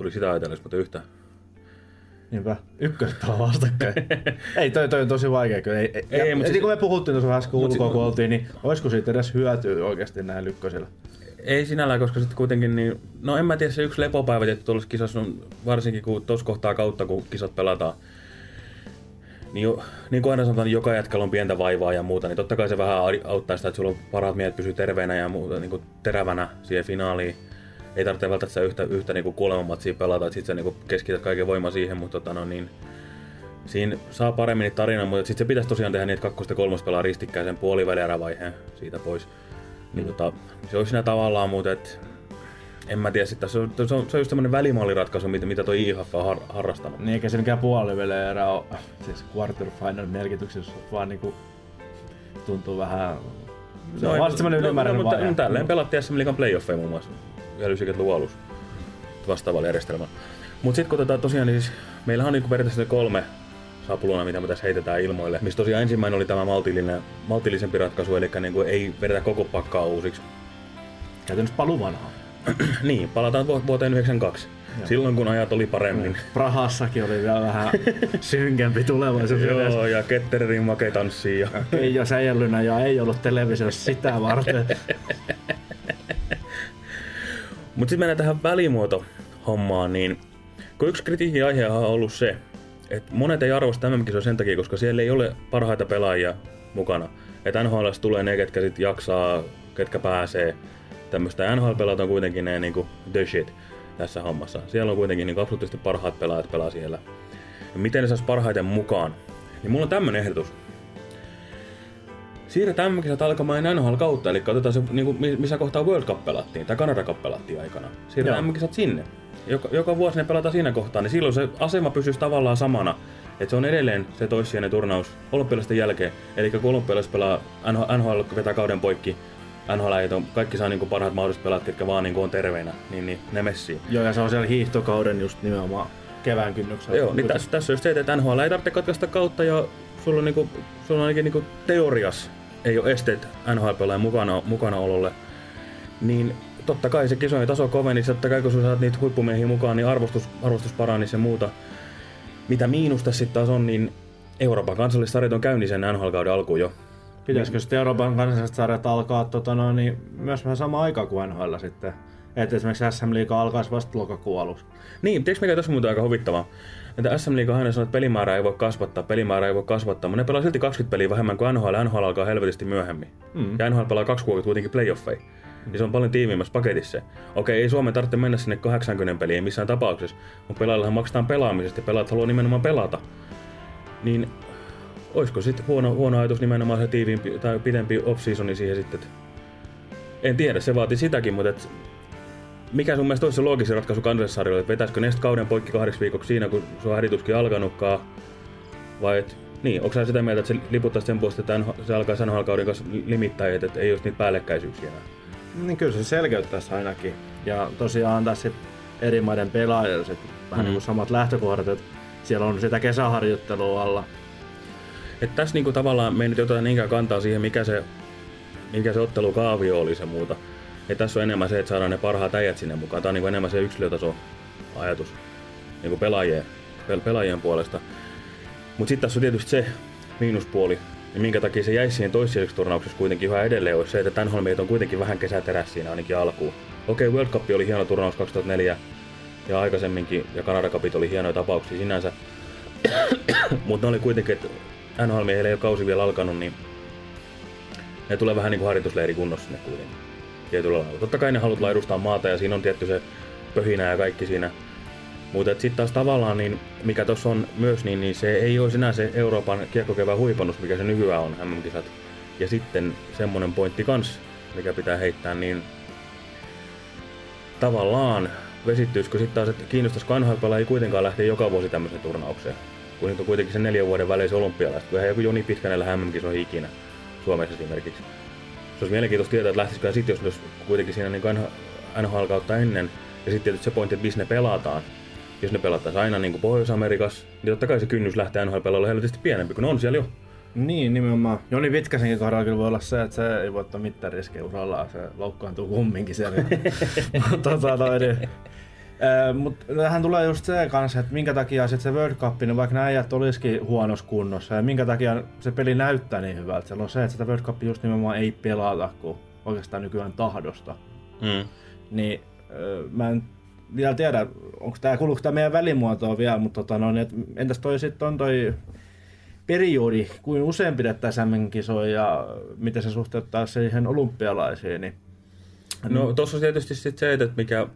Tuli sitä ajatella, mutta yhtä.
Niinpä, ykköset pelaa vastakkain. ei, toi, toi on tosi vaikea kyllä. Ei, ei, ei, ja, mutta siis... niin kuin me puhuttiin tuossa äsken ulkoa, kun oltiin, niin olisiko siitä edes hyötyä oikeasti näin ykkösillä?
Ei sinällään, koska sitten kuitenkin, niin, no en mä tiedä, se yksi lepopäivä että tuollaisessa kisassa on varsinkin kun tuossa kohtaa kautta, kun kisat pelataan, niin, jo, niin kuin aina sanotaan, niin joka jätkällä on pientä vaivaa ja muuta, niin totta kai se vähän auttaa sitä, että sulla on parhaat miehet pysyy terveenä ja muuta, niin kuin terävänä siihen finaaliin ei tarvitse välttämättä yhtä, yhtä niinku kuolemanmatsia pelata, että sitten sä niinku keskität kaiken voima siihen, mutta tota, no, niin, siinä saa paremmin tarinan, mutta sitten se pitäisi tosiaan tehdä niin, että kakkosta ja kolmas pelaa ristikkäisen puolivälierävaiheen siitä pois. Niin, mm. tota, se olisi siinä tavallaan, mutta et, en mä tiedä, sit, se, on, se, on, se on just tämmöinen välimalliratkaisu, mitä, mitä toi IHF on har, harrastanut.
Niin eikä se mikään puolivälierä ole, siis quarterfinal merkityksessä, vaan niinku tuntuu vähän... Se no, on vaan semmoinen ylimääräinen no, no,
mutta tälleen pelattiin SM Liigan playoffeja muun muassa vielä 90-luvun alussa vastaavalla järjestelmällä. Mutta sitten kun tota, tosiaan, niin siis, meillähän on niin periaatteessa kolme sapuluna, mitä me tässä heitetään ilmoille. Mistä tosiaan ensimmäinen oli tämä maltillinen, maltillisempi ratkaisu, eli niin kuin ei vedetä koko pakkaa uusiksi.
Käytännössä palu vanhaa.
niin, palataan vuoteen 92. Joo. Silloin kun ajat oli paremmin.
Prahassakin oli vielä vähän synkempi tulevaisuus.
Joo, ja Ketterin make tanssii. Ja...
Keijo Seijälynä ja ei ollut televisiossa sitä varten.
Mutta sitten mennään tähän välimuoto-hommaan, niin kun yksi kritiikin aihe on ollut se, että monet ei arvosta kisoa sen takia, koska siellä ei ole parhaita pelaajia mukana. Että NHL tulee ne, ketkä sit jaksaa, ketkä pääsee. Tämmöistä NHL-pelaat on kuitenkin ne niin kuin the shit tässä hommassa. Siellä on kuitenkin niin absoluuttisesti parhaat pelaajat pelaa siellä. Ja miten ne saisi parhaiten mukaan? Niin mulla on tämmönen ehdotus siirretään MM-kisat alkamaan NHL kautta, eli otetaan se, niin kuin, missä kohtaa World Cup pelattiin, tai Canada Cup pelattiin aikana. Siirretään MM-kisat sinne. Joka, joka vuosi ne pelataan siinä kohtaa, niin silloin se asema pysyisi tavallaan samana. Että se on edelleen se toissijainen turnaus olympialaisten jälkeen. Eli kun olympialaiset pelaa, NHL vetää kauden poikki, NHL on, kaikki saa niinku parhaat mahdolliset pelaat, ketkä vaan niinku on terveinä, niin, niin ne messii.
Joo, ja se on siellä hiihtokauden just nimenomaan kevään kynnyksellä.
Joo, niin tässä, tässä on just se, että NHL ei tarvitse katkaista kautta ja sulla on, niinku, sulla on ainakin niinku teorias ei ole esteet NHL-pelaajan mukana, mukanaololle, niin totta kai se kisojen taso koveni, totta kai kun sä saat niitä huippumiehiä mukaan, niin arvostus, arvostus parani ja muuta. Mitä miinusta sitten taas on, niin Euroopan kansallissarjat on käynnissä NHL-kauden alkuun jo.
Pitäisikö sitten Euroopan kansalliset sarjat alkaa tota, no, niin, myös vähän sama aikaa kuin NHL sitten? Että esimerkiksi SM Liiga alkaisi vasta lokakuun alussa.
Niin, tiedätkö mikä tässä on muuten aika huvittavaa? Että SM Liiga aina sanoo, että pelimäärä ei voi kasvattaa, pelimäärä ei voi kasvattaa, mutta ne pelaa silti 20 peliä vähemmän kuin NHL, NHL alkaa helvetisti myöhemmin. Mm. Ja NHL pelaa kaksi kuukautta kuitenkin playoffeja. Niin se on paljon tiiviimmässä paketissa. Okei, ei Suomen tarvitse mennä sinne 80 peliin missään tapauksessa, mutta pelaajillahan maksetaan pelaamisesta ja pelaat haluaa nimenomaan pelata. Niin olisiko sitten huono, huono ajatus nimenomaan se tiiviimpi tai pidempi off-seasoni siihen sitten? että- En tiedä, se vaati sitäkin, mutta et, mikä sun mielestä olisi se loogisin ratkaisu kansallisarjoille, että vetäisikö ne sitten kauden poikki kahdeksi viikoksi siinä, kun se on hädituskin alkanutkaan, vai et, niin, onko sä sitä mieltä, että se liputtaisi sen puolesta, että se alkaa NHL-kauden kanssa limittäin, että, että ei olisi niitä päällekkäisyyksiä enää?
Niin kyllä se selkeyttäisi ainakin. Ja tosiaan antaa sit eri maiden pelaajille sit vähän
Mm.
niin kuin samat lähtökohdat, että siellä on sitä kesäharjoittelua alla.
Että tässä niinku tavallaan me ei nyt oteta niinkään kantaa siihen, mikä se, mikä se ottelukaavio oli se muuta. Ja tässä on enemmän se, että saadaan ne parhaat äijät sinne mukaan. Tämä on niinku enemmän se yksilötaso ajatus niinku pelaajien, pel- pelaajien puolesta. Mutta sitten tässä on tietysti se miinuspuoli, ja minkä takia se jäisi siihen toissijaiseksi turnauksessa kuitenkin yhä edelleen, olisi se, että tämän on kuitenkin vähän kesäterässä siinä ainakin alkuun. Okei, World Cup oli hieno turnaus 2004 ja aikaisemminkin, ja Canada Cup oli hienoja tapauksia sinänsä. Mutta ne oli kuitenkin, että NHL heillä ei ole kausi vielä alkanut, niin ne tulee vähän niin kuin harjoitusleiri kunnossa sinne kuitenkin. Tietyllä lailla. Totta kai ne haluat laidustaa maata ja siinä on tietty se pöhinä ja kaikki siinä. Mutta sitten taas tavallaan, niin mikä tuossa on myös, niin, niin se ei ole se Euroopan kiekkokevään huipannus, mikä se nykyään on MM-kisat. Ja sitten semmonen pointti kans, mikä pitää heittää, niin tavallaan vesittyisikö sitten taas, että kiinnostaisiko nhl ei kuitenkaan lähteä joka vuosi tämmöiseen turnaukseen. Kun nyt on kuitenkin se neljän vuoden välein se olympialaiset, kun eihän joku Joni Pitkänellä MM-kisoihin ikinä Suomessa esimerkiksi. Se olisi mielenkiintoista tietää, että lähtisikö sitten, jos, jos kuitenkin siinä niin NHL kautta ennen. Ja sitten tietysti se pointti, että missä ne pelataan. Jos ne pelataan aina niin kuin Pohjois-Amerikassa, niin totta kai se kynnys lähteä nhl pelaamaan helvetisti pienempi, kun on siellä jo.
Niin, nimenomaan. Joni Pitkäsenkin kohdalla kyllä voi olla se, että se ei voi ottaa mitään riskejä urallaan, se loukkaantuu kumminkin siellä. tota, niin. Mutta tähän tulee just se kanssa, että minkä takia sit se World Cup, niin vaikka nämä äijät olisikin huonossa kunnossa, ja minkä takia se peli näyttää niin hyvältä. Se on se, että sitä World Cup just nimenomaan ei pelata, kun oikeastaan nykyään tahdosta.
Mm.
Niin ö, mä en vielä tiedä, onko tämä, kuuluuko tämä meidän välimuotoon vielä, mutta tota, no, niin, et entäs toi sitten on toi periodi, kuin usein pidettäisiin MM-kisoja ja miten se suhteuttaa siihen olympialaisiin, niin
No tuossa on tietysti sit se, että mikä,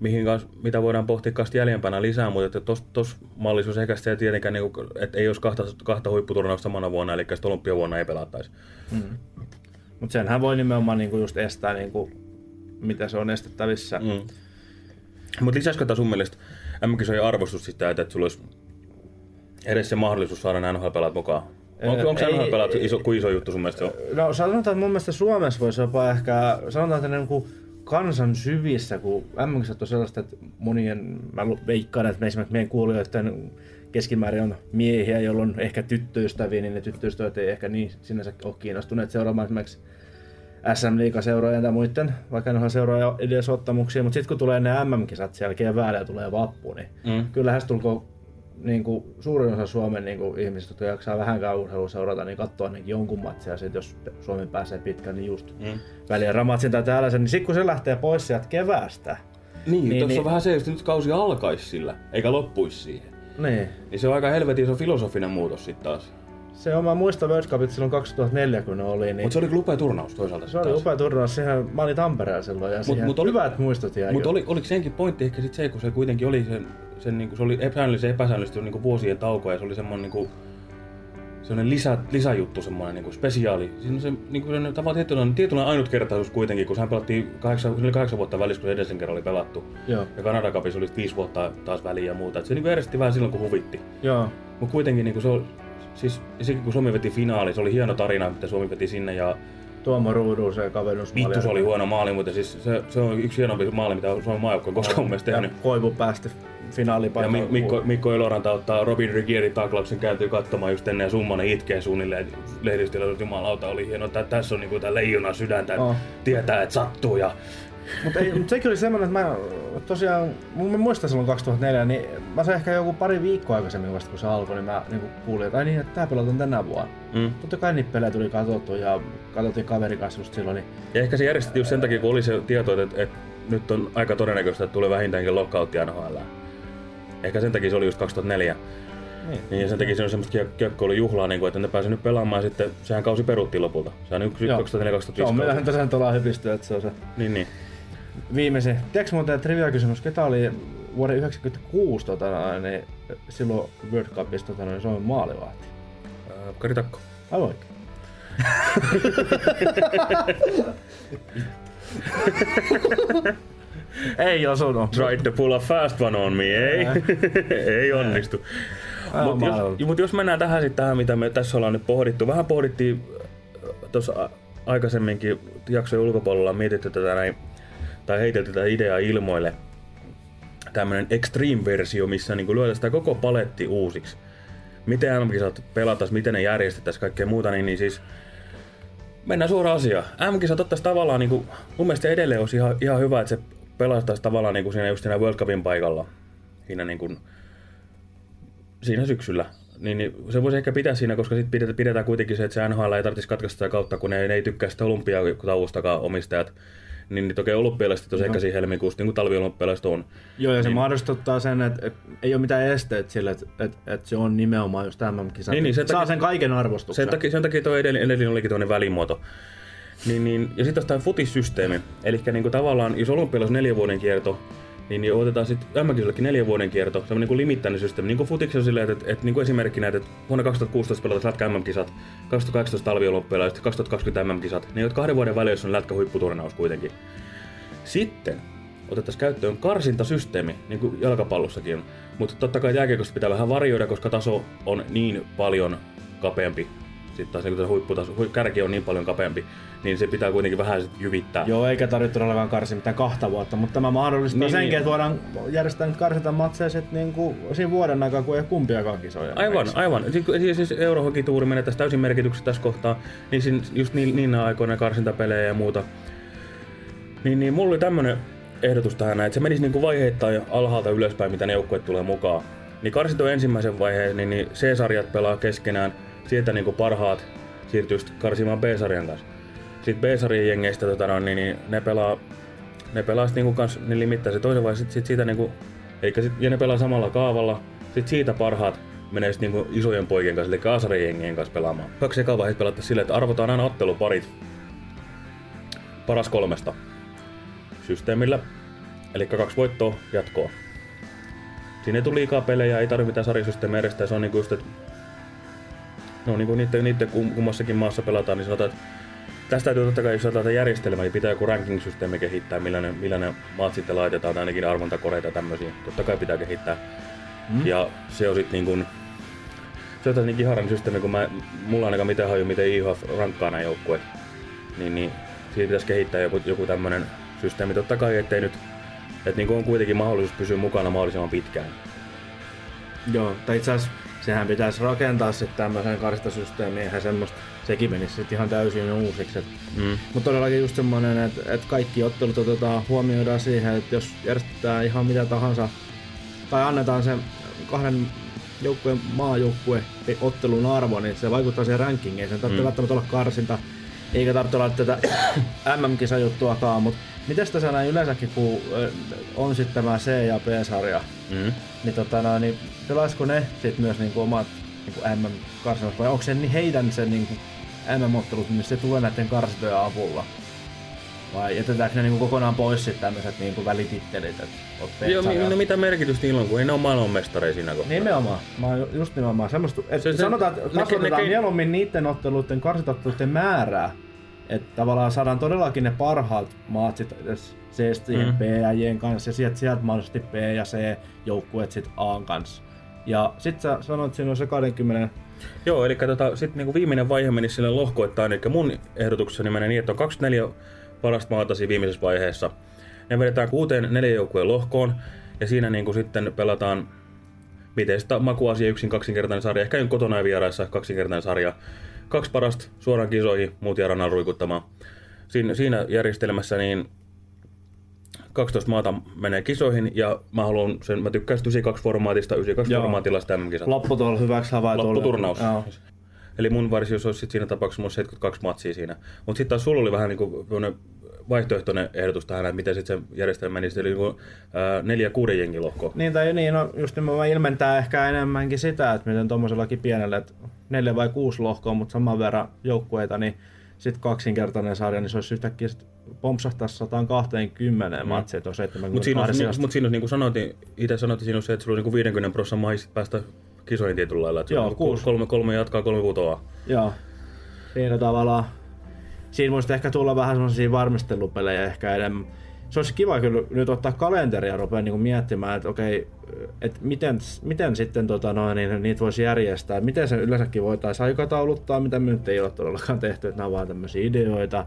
mihin kans, mitä voidaan pohtia kast jäljempänä lisää, mutta että tuossa tos mallissa on sekä se tietenkään, niinku, että ei olisi kahta, kahta huipputurnausta samana vuonna, eli sitten olympiavuonna ei pelattaisi.
Mm. Mutta senhän voi nimenomaan niinku just estää, niinku, mitä se on estettävissä.
Mm. Mutta lisäisikö tämä sun mielestä MM-kisojen arvostus sitä, että, että sulla olisi edes se mahdollisuus saada nämä NHL-pelaat mukaan? Onko, onko NHL-pelaat iso, kuin iso juttu sun mielestä? on?
No sanotaan, että mun mielestä Suomessa voisi jopa ehkä, sanotaan, että niin kuin kansan syvissä, kun mm on sellaista, että monien, mä veikkaan, että me esimerkiksi meidän kuulijoiden keskimäärin on miehiä, joilla on ehkä tyttöystäviä, niin ne tyttöystävät ei ehkä niin sinänsä ole kiinnostuneet seuraamaan esimerkiksi SM Liiga-seurojen tai muiden, vaikka ne on edes ottamuksia, mutta sitten kun tulee ne MM-kisat siellä keväällä ja tulee vappu, niin
Mm.
kyllähän se tulkoon niin kuin suurin osa Suomen niin kuin ihmisistä, jotka jaksaa vähänkään urheilua seurata, niin katsoo ainakin jonkun matsia. Ja sit jos Suomi pääsee pitkään, niin just
Mm.
väliin ramatsin tai täällä sen, niin sitten kun se lähtee pois sieltä keväästä,
Niin,
Niin,
niin, tuossa
niin.
on vähän se, että nyt kausi alkaisi sillä, eikä loppuisi siihen.
niin
Niin se on aika helvetin iso filosofinen muutos sitten taas.
Se on, mä muistan World Cupit silloin 2004, kun ne oli, niin
Mutta se oli upea turnaus toisaalta.
se oli upea turnaus. Siihen, mä olin Tampereella silloin ja siihen
mut oli-
hyvät muistot jäi.
Mutta oli, oliko senkin pointti ehkä sit se, kun se kuitenkin oli sen, sen niinku, se oli epäsäännöllisesti epäsäännöllisesti niinku vuosien tauko ja se oli semmoinen niinku, semmoinen lisä, lisäjuttu, semmoinen niinku spesiaali. Siinä on se niinku semmoinen tavallaan tietynlainen, tietynlainen ainutkertaisuus kuitenkin, kun sehän pelattiin kahdeksan, se kahdeksan vuotta välissä, kun se edellisen kerran oli pelattu.
Joo,
Ja Kanada Cupissa oli viisi vuotta taas väliä ja muuta. Et se niinku järjesti vähän silloin, kun huvitti.
joo.
Mutta kuitenkin niinku se on, siis sekin kun Suomi veti finaali, se oli hieno tarina, mitä Suomi veti sinne ja
Tuomo Ruudu, se kavennusmaali.
vittu se oli huono maali, mutta siis se, se on yksi hienompi maali, mitä Suomen maajoukkue on koskaan mun mielestä
Ja
tehnyt.
Koivu päästi
Ja
finaalipaikalle.
Mi- Mikko, Mikko Eloranta ottaa Robin Rigierin taklauksen, kääntyy katsomaan just ennen ja Summanen itkee suunnilleen. Lehdistöllä jumalauta oli hieno, että tässä on niinku tää leijona sydäntä,
Oh.
tietää, että sattuu ja
Mutta mut sekin oli semmoinen, että mä tosiaan, mun muistan silloin 2004, niin mä sain ehkä joku pari viikkoa aikaisemmin vasta kun se alkoi, niin mä niin kuulin, että ai niin, että tää pelataan tänä vuonna.
Mm.
Totta kai niitä pelejä tuli katsottu ja katsottiin kaverin kanssa just silloin, niin
Ja ehkä se järjestettiin just sen takia, kun oli se tieto, että, että nyt on aika todennäköistä, että tulee vähintäänkin lockoutti NHL. Ehkä sen takia se oli just 2004.
Niin.
Niin, ja sen takia se on semmoista kiek- kiekkoilujuhlaa, niin kuin, että ne pääsee nyt pelaamaan ja sitten, sehän kausi peruttiin lopulta. Se on yksi
Joo.
2004-2005
se on meillähän tässä nyt ollaan hypisty, että se on se
Niin, niin.
Viimeisin. Tiedätkö muuten trivia-kysymys, ketä oli vuoden 1996 tota, niin silloin World Cupissa tota, noin, Suomen maalivahti?
Äh, Kari Takko.
Aivan oikein. Ei osunut.
Tried to pull a fast one on me, ei? ei onnistu.
Aivan
Mutta jos, mut jos mennään tähän sitten tähän, mitä me tässä ollaan nyt pohdittu. Vähän pohdittiin tuossa aikaisemminkin jaksojen ulkopuolella mietitty tätä näin, tai heitelty tätä ideaa ilmoille. Tämmönen extreme-versio, missä niinku lyödään sitä koko paletti uusiksi. Miten M-kisat pelatas, miten ne järjestettäisiin, kaikkea muuta, niin, niin siis mennään suoraan asiaan. M-kisat ottaisi tavallaan, niin kuin, mun mielestä edelleen olisi ihan, ihan hyvä, että se pelastaisi tavallaan niin kuin siinä just siinä World Cupin paikalla. Siinä, niin kuin, siinä syksyllä. Niin, niin se voisi ehkä pitää siinä, koska sitten pidetään, pidetään kuitenkin se, että se NHL ei tarvitsisi katkaista sitä kautta, kun ne, ne ei tykkää sitä olympiatauvustakaan omistajat. Niin, niin toki olympialaiset tosi ehkä siinä helmikuussa, niin kuin talviolympialaiset on.
Joo, ja se
Niin.
mahdollistaa sen, että, että ei ole mitään esteet sille, että, että, että se on nimenomaan just MM-kisa.
Niin, niin, sen
Saa
takia-
sen kaiken arvostuksen.
Sen takia, sen takia tuo edellinen, edellinen olikin tuonne välimuoto. Niin, niin, ja sitten tämä futissysteemi. Eli niin tavallaan, jos olympialais neljä vuoden kierto, niin, niin otetaan sitten MM-kisallekin neljä vuoden kierto, semmoinen niin limittäinen systeemi. Niin kuin futiksessa on silleen, että, että, niin kuin esimerkkinä, että vuonna 2016 pelataan lätkä MM-kisat, 2018 talviolympialaiset, 2020 MM-kisat, niin kahden vuoden välein on lätkä huipputurnaus kuitenkin. Sitten otettaisiin käyttöön karsintasysteemi, niin kuin jalkapallossakin on. Mutta totta kai jääkiekossa pitää vähän varjoida, koska taso on niin paljon kapeampi. Sitten taas niin huipputaso, hui- kärki on niin paljon kapeampi, niin se pitää kuitenkin vähän sit jyvittää.
Joo, eikä tarvitse todellakaan karsia mitään kahta vuotta, mutta tämä mahdollistaa
Niin,
niin, senkin,
niin.
että voidaan järjestää nyt karsita matseja sit niinku siinä vuoden aikaa, kun ei ole kumpiakaan kisoja.
Aivan, aivan. Siis, siis, siis Eurohokituuri menettäisi täysin merkityksen tässä kohtaa, niin siinä, just niin, niinä aikoina karsintapelejä ja muuta. Niin, niin mulla oli tämmönen ehdotus tähän, näin, että se menisi niinku vaiheittain alhaalta ylöspäin, mitä ne joukkueet tulee mukaan. Niin karsinto ensimmäisen vaiheen, niin, niin C-sarjat pelaa keskenään, sieltä niinku parhaat siirtyy karsimaan B-sarjan kanssa. Sitten B-sarjan jengeistä tota, no, niin, niin ne pelaa, ne pelaa sit niinku kans, ne limittää se toisen vaiheen, sit, sit siitä niinku, eikä sit, ja ne pelaa samalla kaavalla, sit siitä parhaat menee sit niinku isojen poikien kanssa, eli Asarin jengien kanssa pelaamaan. Kaksi ekaa vaihetta pelattaisiin silleen, että arvotaan aina otteluparit paras kolmesta systeemillä. Eli kaksi voittoa jatkoa. Siinä ei tule liikaa pelejä, ei tarvitse mitään sarjasysteemiä järjestää. Se on niinku just, että no niinku niiden, niiden kum- kummassakin maassa pelataan, niin sanotaan, että tästä täytyy totta kai, jos ajatellaan järjestelmää, niin pitää joku ranking-systeemi kehittää, millä ne, millä ne maat sitten laitetaan, tai ainakin arvontakoreita ja tämmöisiä. Totta kai pitää kehittää. Mm. Ja se on sitten niin kuin, se on niin kiharan systeemi, kun mä, mulla ainakaan mitään haju, miten IHF rankkaa nämä joukkueet. Niin, niin siitä pitäisi kehittää joku, joku tämmönen systeemi. Totta kai, ettei nyt, että niin on kuitenkin mahdollisuus pysyä mukana mahdollisimman pitkään.
Joo, tai itse asiassa sehän pitäisi rakentaa sitten tämmöiseen karstasysteemiin, eihän semmoista, sekin menisi sitten ihan täysin uusiksi.
Mm.
Mutta todellakin just semmoinen, että, että kaikki ottelut otetaan, huomioidaan siihen, että jos järjestetään ihan mitä tahansa, tai annetaan sen kahden joukkueen maajoukkue ottelun arvo, niin se vaikuttaa siihen rankingeihin. Sen tarvitsee
mm.
välttämättä olla karsinta, eikä tarvitse olla tätä MM-kisajuttuakaan, mutta miten tässä näin yleensäkin, kun on sitten tämä C- ja B-sarja,
Mm.
niin, tota, no, niin pelaisiko ne sit myös niinku omat niinku MM-karsinat, vai onko se ni- heidän se niinku MM-ottelut, niin se tulee näiden karsintojen avulla? Vai jätetäänkö ne niinku kokonaan pois sitten tämmöiset niinku välitittelit, että oot
Joo, mi- no mitä merkitystä niillä on, kun ei ne ole maailmanmestareja siinä kohtaa.
Nimenomaan. Mä oon ju- just nimenomaan semmoista, että
Se-
se, sanotaan, että kasvatetaan
ne-
mieluummin niiden otteluiden, karsintaotteluiden määrää, että tavallaan saadaan todellakin ne parhaat maat sit C siihen
Mm.
B ja J:n kanssa ja sieltä, sieltä mahdollisesti B ja C joukkueet sit A:n kanssa. Ja sit sä sanoit, että siinä on se 20
Joo, eli tota, sitten niinku viimeinen vaihe menisi sille lohkoittain, eli mun ehdotukseni menee niin, että on 24 parasta maata siinä viimeisessä vaiheessa. Ne vedetään kuuteen neljän joukkueen lohkoon, ja siinä niinku sitten pelataan miten sitä makuasia yksin kaksinkertainen sarja, ehkä kotona ja vieraissa kaksinkertainen sarja. Kaksi parasta suoraan kisoihin, muut jäädään ruikuttamaan. Siinä, siinä järjestelmässä niin 12 maata menee kisoihin ja mä haluan sen, mä tykkään 92 formaatista, 92
Joo.
formaatilla sitä MM-kisat.
Tuolla hyväksi havaitulla.
Lopputurnaus.
Joo.
Eli mun versio olisi sit siinä tapauksessa mun 72 matsia siinä. Mutta sitten taas sulla oli vähän niinku vaihtoehtoinen ehdotus tähän, että miten sitten se järjestelmä menisi. Eli niinku, ää, neljä kuuden jengin lohko.
Niin, tai niin, no just nimenomaan ilmentää ehkä enemmänkin sitä, että miten tuommoisellakin pienellä, että neljä vai kuusi lohkoa, mutta saman verran joukkueita, niin sitten kaksinkertainen sarja, niin se olisi yhtäkkiä sit pompsahtaa 120 mm. matsia, että on
Mutta
72
siinä, on-
sijasta.
mut siinä on, niin kuin sanoitin, itse sanoitin siinä on se, että sulla on niin 50 prosenttia mahis päästä kisoihin tietyllä lailla. Että
Joo, kuusi.
kolme, kolme jatkaa, kolme putoaa.
Joo. Siinä tavallaan, siinä voisi ehkä tulla vähän sellaisia varmistelupelejä ehkä enemmän. Se olisi kiva kyllä nyt ottaa kalenteria ja rupea niinku miettimään, että okei, että miten, miten sitten tota noin, niin niitä voisi järjestää. Miten se yleensäkin voitaisiin aikatauluttaa, mitä me nyt ei ole todellakaan tehty, että nämä on vaan tämmöisiä ideoita.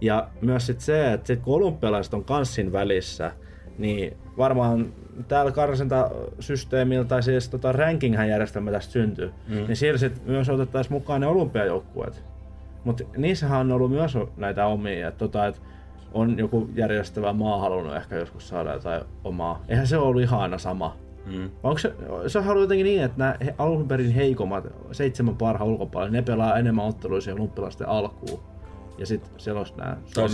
Ja myös sit se, että sit kun olympialaiset on kanssin välissä, niin varmaan täällä karsintasysteemillä tai siis tota rankinghän järjestelmä tästä syntyy, mm. niin siellä sit myös otettaisiin mukaan ne olympiajoukkueet. Mutta niissähän on ollut myös näitä omia, että tota, et on joku järjestävä maa halunnut ehkä joskus saada jotain omaa. Eihän se ollut ihan aina sama.
Mm.
Onko se, se on ollut jotenkin niin, että nämä alun perin heikommat, seitsemän parhaan ulkopuolella, ne pelaa enemmän otteluisia olympialaisten alkuun. Ja sitten
siis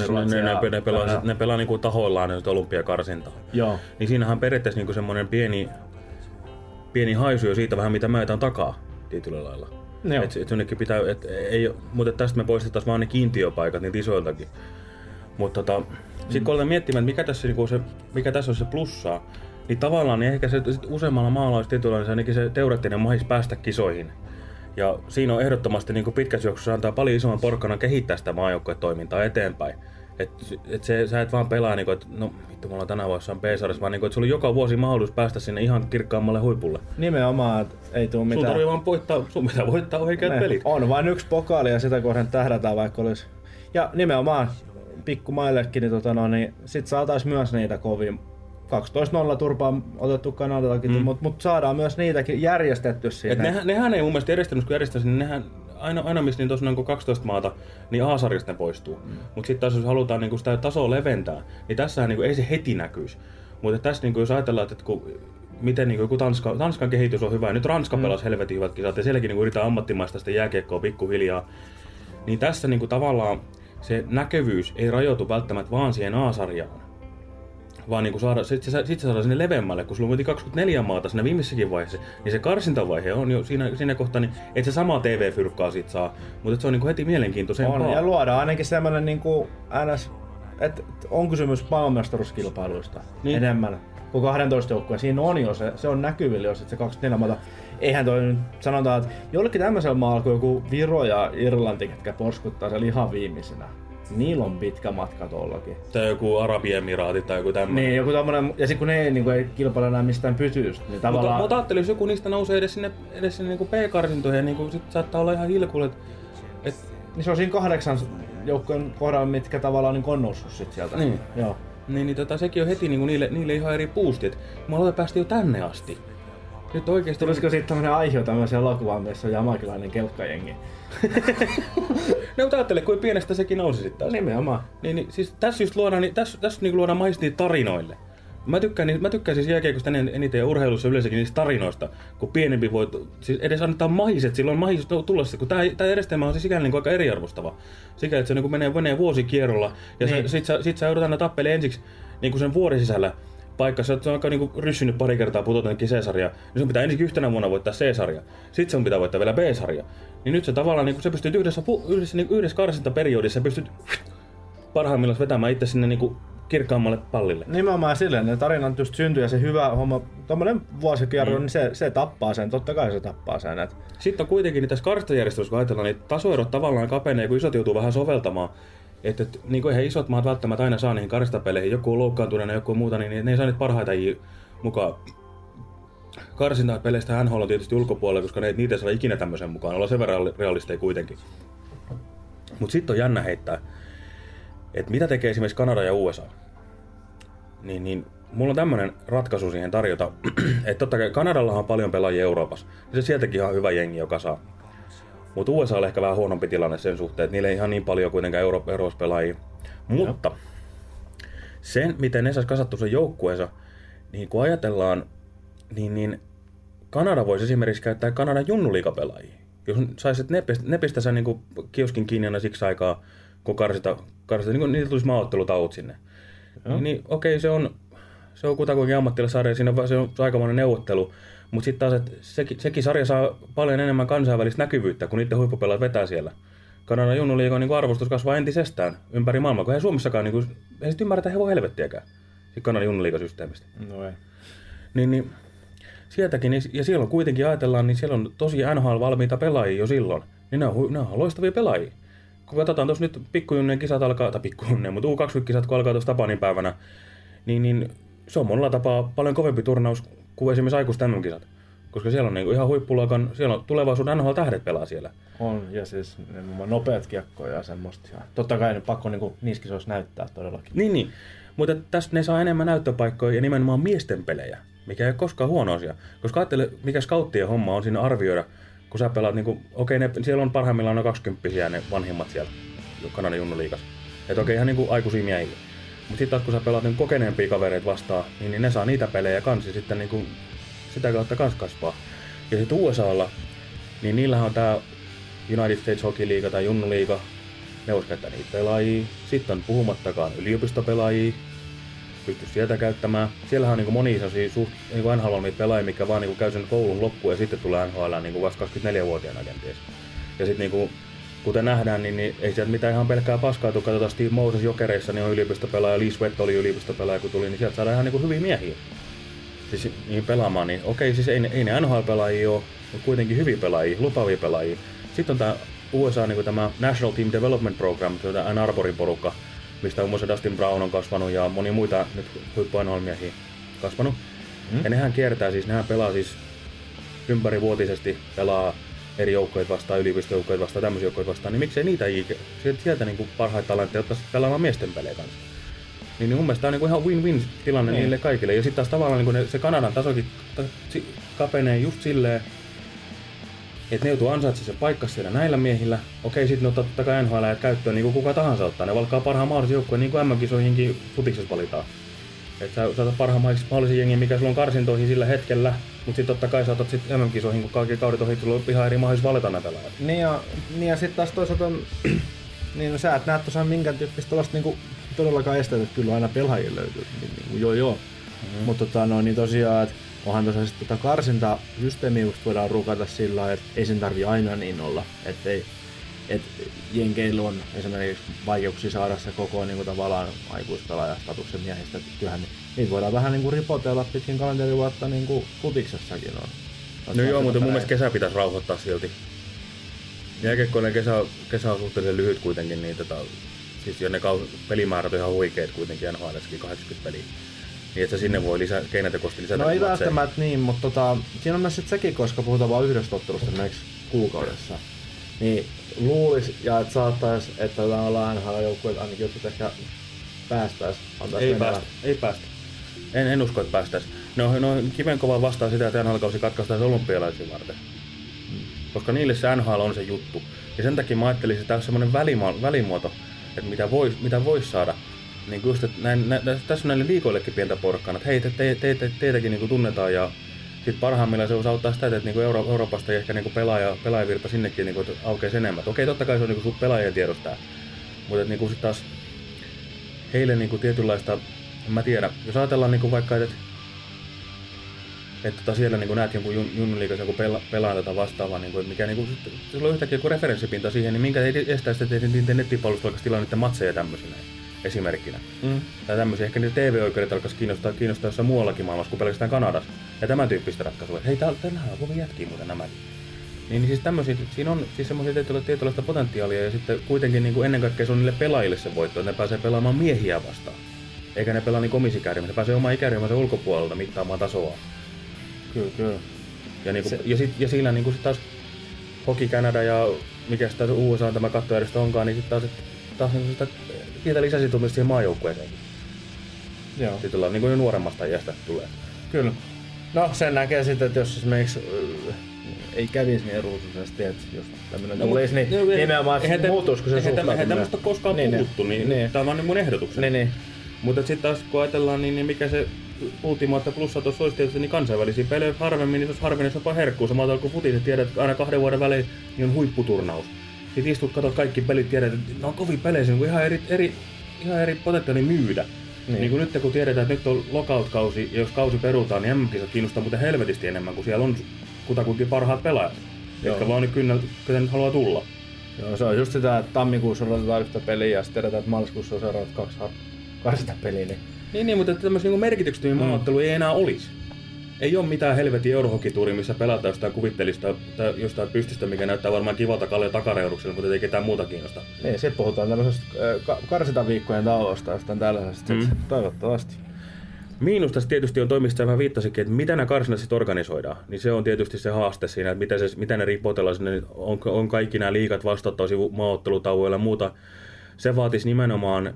Ruotsi
ne, ne, ne, pelaa, ne pelaa niinku tahoillaan nyt olympiakarsintaa.
Joo.
Niin siinähän on periaatteessa niinku semmoinen pieni, pieni haisu jo siitä vähän mitä mä jätän takaa tietyllä lailla.
Joo.
Et, et pitää, et, ei, mutta tästä me poistettaisiin vaan ne kiintiöpaikat niitä isoiltakin. Mutta tota, sitten kun aletaan miettimään, että mikä tässä, niinku se, mikä tässä on se plussaa, niin tavallaan niin ehkä se sit useammalla maalla olisi tietynlainen se, se teoreettinen mahis päästä kisoihin. Ja siinä on ehdottomasti niin pitkässä juoksussa antaa paljon isomman porkkanan kehittää sitä maajoukkuetoimintaa eteenpäin. Et, et se, sä et vaan pelaa, niin kuin, että no vittu, me ollaan tänä vuonna B-sarjassa, vaan niin kuin, että sulla on joka vuosi mahdollisuus päästä sinne ihan kirkkaammalle huipulle.
Nimenomaan, että ei tule
Sun
mitään.
tarvii vaan voittaa, sun pitää voittaa oikeat
Ne,
pelit.
On vain yksi pokaali ja sitä kohden tähdätään vaikka olisi. Ja nimenomaan pikkumaillekin, niin, tota, no, niin sit saataisiin myös niitä kovin 12-0 turpaa otettu Kanadaltakin, mm. mutta mut saadaan myös niitäkin järjestetty
Et
sinne.
nehän, nehän ei mun mielestä järjestänyt, kun järjestäisi, niin nehän, aina, aina missä niin tuossa on 12 maata, niin A-sarjasta ne poistuu. Mm. Mutta sitten taas jos halutaan niin sitä tasoa leventää, niin tässähän niin ei se heti näkyisi. Mutta tässä niin jos ajatellaan, että kun, miten niin kuin Tanska, Tanskan kehitys on hyvä, ja nyt Ranska mm. pelasi helvetin hyvät kisat, ja sielläkin niin yritetään ammattimaista sitä jääkiekkoa pikkuhiljaa, niin tässä niin kuin tavallaan se näkyvyys ei rajoitu välttämättä vaan siihen A-sarjaan. Vaan niin saada, sit, sit, sit se saadaan sinne leveämmälle, kun sulla on kuitenkin 24 maata siinä viimeisessäkin vaiheessa, niin se karsintavaihe on jo siinä, siinä kohtaa, niin et se sama TV-fyrkkaa siitä saa, mutta se on niin heti mielenkiintoisempaa.
On, ja luodaan ainakin semmoinen niin kuin NS, että on kysymys maailmanmestaruuskilpailuista
Niin.
enemmän kuin 12 joukkueen. Siinä on jo se, se on näkyvillä, jos et se 24 maata. Eihän toi nyt sanotaan, että jollekin tämmöisellä maalla kuin joku Viro ja Irlanti, ketkä porskuttaa siellä ihan viimeisenä. Niillä on pitkä matka tuollakin.
Tai joku Arabiemiraati tai joku tämmöinen.
Niin, joku tämmönen, ja sitten kun ne ei, niin kuin, ei kilpaile enää mistään pytystä, niin tavallaan...
mutta ajattelin, jos joku niistä nousee edes sinne, edes sinne niin P-karsintoihin, niin sit saattaa olla ihan hilkulle, että et,
Niin se on siinä kahdeksan joukkojen kohdalla, mitkä tavallaan niin on noussut sit sieltä.
Niin.
Joo.
niin, niin tota, sekin on heti niin niille, niille ihan eri boostit. Me ollaan päästy jo tänne asti. Nyt oikeesti...
Tulisiko siitä tämmönen aihe tämmöisen elokuvaan, missä on jamakilainen kelkkajengi?
No mutta ajattele, kuin pienestä sekin nousi sitten taas.
Nimenomaan.
Niin, niin siis tässä just luodaan, niin, tässä, tässä niin luodaan maistia tarinoille. Mä tykkään, niin- mä tykkään siis jääkiekosta en- eniten ja urheilussa yleensäkin niistä tarinoista, kun pienempi voi, siis edes annetaan mahiset, silloin mahis tulla se, kun tää, tää järjestelmä on siis sikäli niin aika eriarvostava. Sikäli, että se niin menee, menee vuosikierrolla ja niin.
Niin.
sit, sä, sit sä joudut aina tappelemaan ensiksi niin kuin sen vuoden sisällä paikka, sä oot vaikka niinku ryssynyt pari kertaa putoten jonnekin C-sarja, niin sun pitää ensin yhtenä vuonna voittaa C-sarja. Sitten sun pitää voittaa vielä B-sarja. Niin nyt se tavallaan, niin sä pystyt yhdessä, yhdessä, niin yhdessä karsintaperiodissa, pystyt parhaimmillaan vetämään itse sinne niinku kirkkaammalle pallille.
Nimenomaan silleen, ne tarinat just syntyy ja se hyvä homma, tommonen vuosikierro,
Mm.
mm. niin se, se tappaa sen, totta kai se tappaa sen. Et,
Sitten on kuitenkin niin tässä karstajärjestelmässä, kun ajatellaan, niin tasoerot tavallaan kapenee, kun isot joutuu vähän soveltamaan. Että et, niin kuin eihän isot maat välttämättä aina saa niihin karstapeleihin, joku on loukkaantuneena, joku on muuta, niin ne ei saa niitä parhaita mukaan. Karsintapeleistä NHL on tietysti ulkopuolella, koska ne, niitä ei saa ikinä tämmöisen mukaan, olla sen verran realisteja kuitenkin. Mutta sitten on jännä heittää, että mitä tekee esimerkiksi Kanada ja USA. Niin, niin mulla on tämmönen ratkaisu siihen tarjota, että totta kai Kanadallahan on paljon pelaajia Euroopassa, ja se sieltäkin ihan hyvä jengi, joka saa. Mutta USA on ehkä vähän huonompi tilanne sen suhteen, että niillä ei ihan niin paljon kuitenkaan Euro- Euroopassa pelaajia. Mutta sen, miten ne sais kasattu sen joukkueensa, niin kun ajatellaan, niin, niin Kanada voisi esimerkiksi käyttää Kanadan junnuliikapelaajia. Jos saisit ne, ne pistäisi niin kuin kioskin kiinni aina siksi aikaa, kun karsita, karsita niin kuin niitä tulisi maaottelutauot sinne. Niin, niin okei, se on, se on kutakuinkin ammattilaisarja, siinä on, se on aikamoinen neuvottelu. Mutta sitten taas, että sekin, sekin sarja saa paljon enemmän kansainvälistä näkyvyyttä, kun niiden huippupelaat vetää siellä. Kanadan junnuliikan niin arvostus kasvaa entisestään ympäri maailmaa, kun ei Suomessakaan, niin kuin, ei sitten ymmärretä hevon helvettiäkään. Sitten Kanadan junnuliikasysteemistä.
No ei.
Niin, niin sieltäkin, niin- ja siellä on kuitenkin ajatellaan, niin siellä on tosi NHL-valmiita pelaajia jo silloin. Niin ne on, ne on loistavia pelaajia. Kun katsotaan tuossa nyt pikkujunneen kisat alkaa, tai pikkujunneen, mutta U20-kisat kun alkaa tuossa Tapanin päivänä, niin, niin se on monella tapaa paljon kovempi turnaus kuin esimerkiksi aikuisten MM-kisat. Koska siellä on niinku ihan huippuluokan, siellä on tulevaisuuden NHL-tähdet pelaa siellä.
On, ja siis nopeat kiekkoja ja semmoista. Ja totta kai ne pakko niinku, niissä kisoissa näyttää todellakin.
Niin, niin. Mutta tässä ne saa enemmän näyttöpaikkoja ja nimenomaan miesten pelejä, mikä ei ole koskaan huono asia. Koska ajattele, mikä scouttien homma on siinä arvioida, kun sä pelaat, niin kuin, okei, ne, siellä on parhaimmillaan noin 20 ne vanhimmat siellä Kanadan junnuliikas. Että okei, ihan niin kuin aikuisia miehiä. Mutta sitten kun sä pelaat niin kokeneempia kavereita vastaan, niin, niin ne saa niitä pelejä kans ja sitten niin kuin, sitä kautta kans kasvaa. Ja sitten USAlla, niin niillähän on tää United States Hockey League tai Junnuliiga, ne vois käyttää niitä pelaajia. Sitten on puhumattakaan yliopistopelaajia, pysty sieltä käyttämään. Siellähän on niin moni sellaisia suht niin nhl pelaajia, mikä vaan niin käy sen koulun loppuun ja sitten tulee NHL niin vasta 24-vuotiaana kenties. Ja sitten niin kuten nähdään, niin, niin ei sieltä mitään ihan pelkkää paskaa tule. Katsotaan Steve Moses jokereissa, niin on yliopistopelaaja, Lee Sweat oli yliopistopelaaja, kun tuli, niin sieltä saadaan ihan niin hyviä miehiä siis niin pelaamaan. Niin okei, siis ei, ne- ei ne NHL-pelaajia ole, mutta kuitenkin hyviä pelaajia, lupaavia pelaajia. Sitten on tämä USA niin tämä National Team Development Program, tämä Ann Arborin porukka, mistä muun muassa Dustin Brown on kasvanut ja moni muita nyt huippu miehiä kasvanut. Mm. Ja nehän kiertää siis, nehän pelaa siis ympärivuotisesti, pelaa eri joukkoja vastaan, yliopistojoukkoja vastaan, tämmöisiä joukkoja vastaan, niin miksei niitä sieltä, sieltä niin parhaita talentteja ottaisi pelaamaan miesten pelejä kanssa. Niin, niin mun mielestä tämä on niin ihan win-win tilanne
Niin.
niille kaikille. Ja sitten taas tavallaan niin ne, se Kanadan tasokin ta, si, kapenee just silleen, että ne joutuu ansaitsemaan se paikka siellä näillä miehillä. Okei, sitten ne ottaa totta kai NHL käyttöön niin kuin kuka tahansa ottaa. Ne valkaa parhaan mahdollisen joukkueen, niin kuin MM-kisoihinkin futiksessa valitaan. Että sä saatat parhaan mahdollisen jengin, mikä sulla on karsintoihin sillä hetkellä, mutta sitten totta kai saatat sitten MM-kisoihin, kun kaikki kaudet ohi, on ihan eri mahdollisuus valita näitä pelaajia.
Niin ja, niin ja sitten taas toisaalta, niin no sä et näe tosiaan minkään tyyppistä tällaista niinku todellakaan estetä, että kyllä aina pelaajia löytyy. Niin, niin, joo joo. Mm-hmm. Mutta tota, no, niin tosiaan, että onhan tosiaan sit tota karsintasysteemiä voidaan rukata sillä lailla, että ei sen tarvi aina niin olla. Että ei, et jenkeillä on esimerkiksi vaikeuksia saada se koko niin kuin tavallaan aikuispelaajastatuksen miehistä. Kyllähän ni- niitä voidaan vähän niin kuin ripotella pitkin kalenterivuotta niin kuin futiksessakin on.
No joo, mutta mun mielestä kesä pitäisi rauhoittaa silti. Jääkiekkoinen kesä, kesä on suhteellisen lyhyt kuitenkin, niin tota, siis ja ne pelimäärät on ihan huikeet kuitenkin NHLskin 80 peliä. Niin että sinne voi lisää, keinotekoisesti lisätä.
No ei välttämättä niin, mutta tota, siinä on myös sit sekin, koska puhutaan vain yhdestä ottelusta esimerkiksi kuukaudessa. Niin luulis, ja että saattais, että ollaan NHL joukkueet ainakin jotkut ehkä päästäis. antais
Ei
mennä.
päästä, ei päästä. En, en usko, että päästäis. No, no kivenkova vastaa sitä, että NHL-kausi katkaistaan olympialaisia varten. Koska niille se NHL on se juttu. Ja sen takia mä ajattelin, että tämä on semmoinen välimu- välimuoto, että mitä voisi mitä vois saada. Niin just, että näin, nä, nä, tässä on näille liikoillekin pientä porkkana, että hei, te, te, te, te, teitäkin niin tunnetaan ja sitten parhaimmillaan se auttaa sitä, että niin Euro, Euroopasta ehkä niin pelaaja, pelaajavirta sinnekin niin aukeisi enemmän. Okei, totta kai se on niin pelaajien tiedostaa. Mutta niin sitten taas heille niin tietynlaista, en mä tiedä, jos ajatellaan niin vaikka, että että tota siellä niin näet jonkun jun, junnuliikas joku pela, pelaa tätä vastaavaa, niin kuin, mikä niin kuin, sulla on yhtäkkiä joku referenssipinta siihen, niin minkä ei estää sitä, että niiden nettipalvelusta alkaisi tilaa niiden matseja tämmöisenä esimerkkinä.
Mm.
Tai tämmöisiä, ehkä niitä TV-oikeudet alkaisi kiinnostaa, kiinnostaa jossain muuallakin maailmassa kuin pelkästään Kanadassa. Ja tämän tyyppistä ratkaisua, hei, täällä, täällähän on kovin jätkiä muuten nämäkin. Niin, niin siis tämmöisiä, siinä on siis semmoisia tietynlaista, potentiaalia ja sitten kuitenkin niin kuin ennen kaikkea se on niille pelaajille se voitto, että ne pääsee pelaamaan miehiä vastaan. Eikä ne pelaa niin ikäryhmissä, ne pääsee oman ikäryhmänsä ulkopuolelta mittaamaan tasoa.
Kyllä, kyllä.
Ja, niinku,
Se-
ja, sit, ja sillä niinku sit taas Hockey Canada ja mikä sitä USA tämä kattojärjestö onkaan, niin sitten taas, taas niinku sitä pientä lisäsitumista siihen maajoukkueeseen.
Joo.
Sitten ollaan niinku jo nuoremmasta iästä tulee.
Kyllä. No sen näkee sitten, että jos esimerkiksi äh, ei kävisi niin ruusuisesti, että jos tämmöinen no, tulisi, niin
no,
nimenomaan
eihän
että
tä-
muuttuisiko se suhtautuminen.
Eihän tämmöistä ole koskaan
Niin,
niin,
niin.
puhuttu, niin,
Niin.
niin. tämä on vaan mun ehdotuksena.
Niin, niin.
Mutta sitten taas kun ajatellaan, niin, niin mikä se ultimaatta plussa tuossa olisi tietysti, niin kansainvälisiä pelejä harvemmin, niin se olisi harvemmin jopa herkkuu. Samalla tavalla kuin futis, että tiedät, että aina kahden vuoden välein niin on huipputurnaus. Sitten istut, katsot kaikki pelit, tiedät, että ne on kovin pelejä, se on ihan eri, eri, ihan eri potentiaali myydä. Niin.
Niin.
kuin nyt kun tiedetään, että nyt on lockout-kausi, ja jos kausi perutaan, niin MM-kisat kiinnostaa muuten helvetisti enemmän, kun siellä on kutakuinkin parhaat pelaajat,
Joo.
jotka vaan nyt kyllä, kyllä nyt haluaa tulla.
Joo, se on just sitä, että tammikuussa odotetaan yhtä peliä ja sitten tiedetään, että maaliskuussa on seuraavat kaksi, kaksi peliä. Niin
Niin, niin mutta tämmöisiä niin merkityksettömiä mm. ei enää olisi. Ei ole mitään helvetin eurohokituuri, missä pelataan jostain kuvittelista tai jostain pystystä, mikä näyttää varmaan kivalta Kalle takareuduksella, mutta ei ketään muuta kiinnosta.
Niin, sitten puhutaan tämmöisestä ka- karsitaviikkojen tauosta jostain tällaisesta.
Mm.
Toivottavasti.
Miinus tässä tietysti on toimista, vähän viittasikin, että mitä nämä karsinat sitten organisoidaan. Niin se on tietysti se haaste siinä, että mitä, se, mitä ne ripotellaan sinne, on, on kaikki nämä liikat vastattavasi maaottelutauoilla ja muuta. Se vaatisi nimenomaan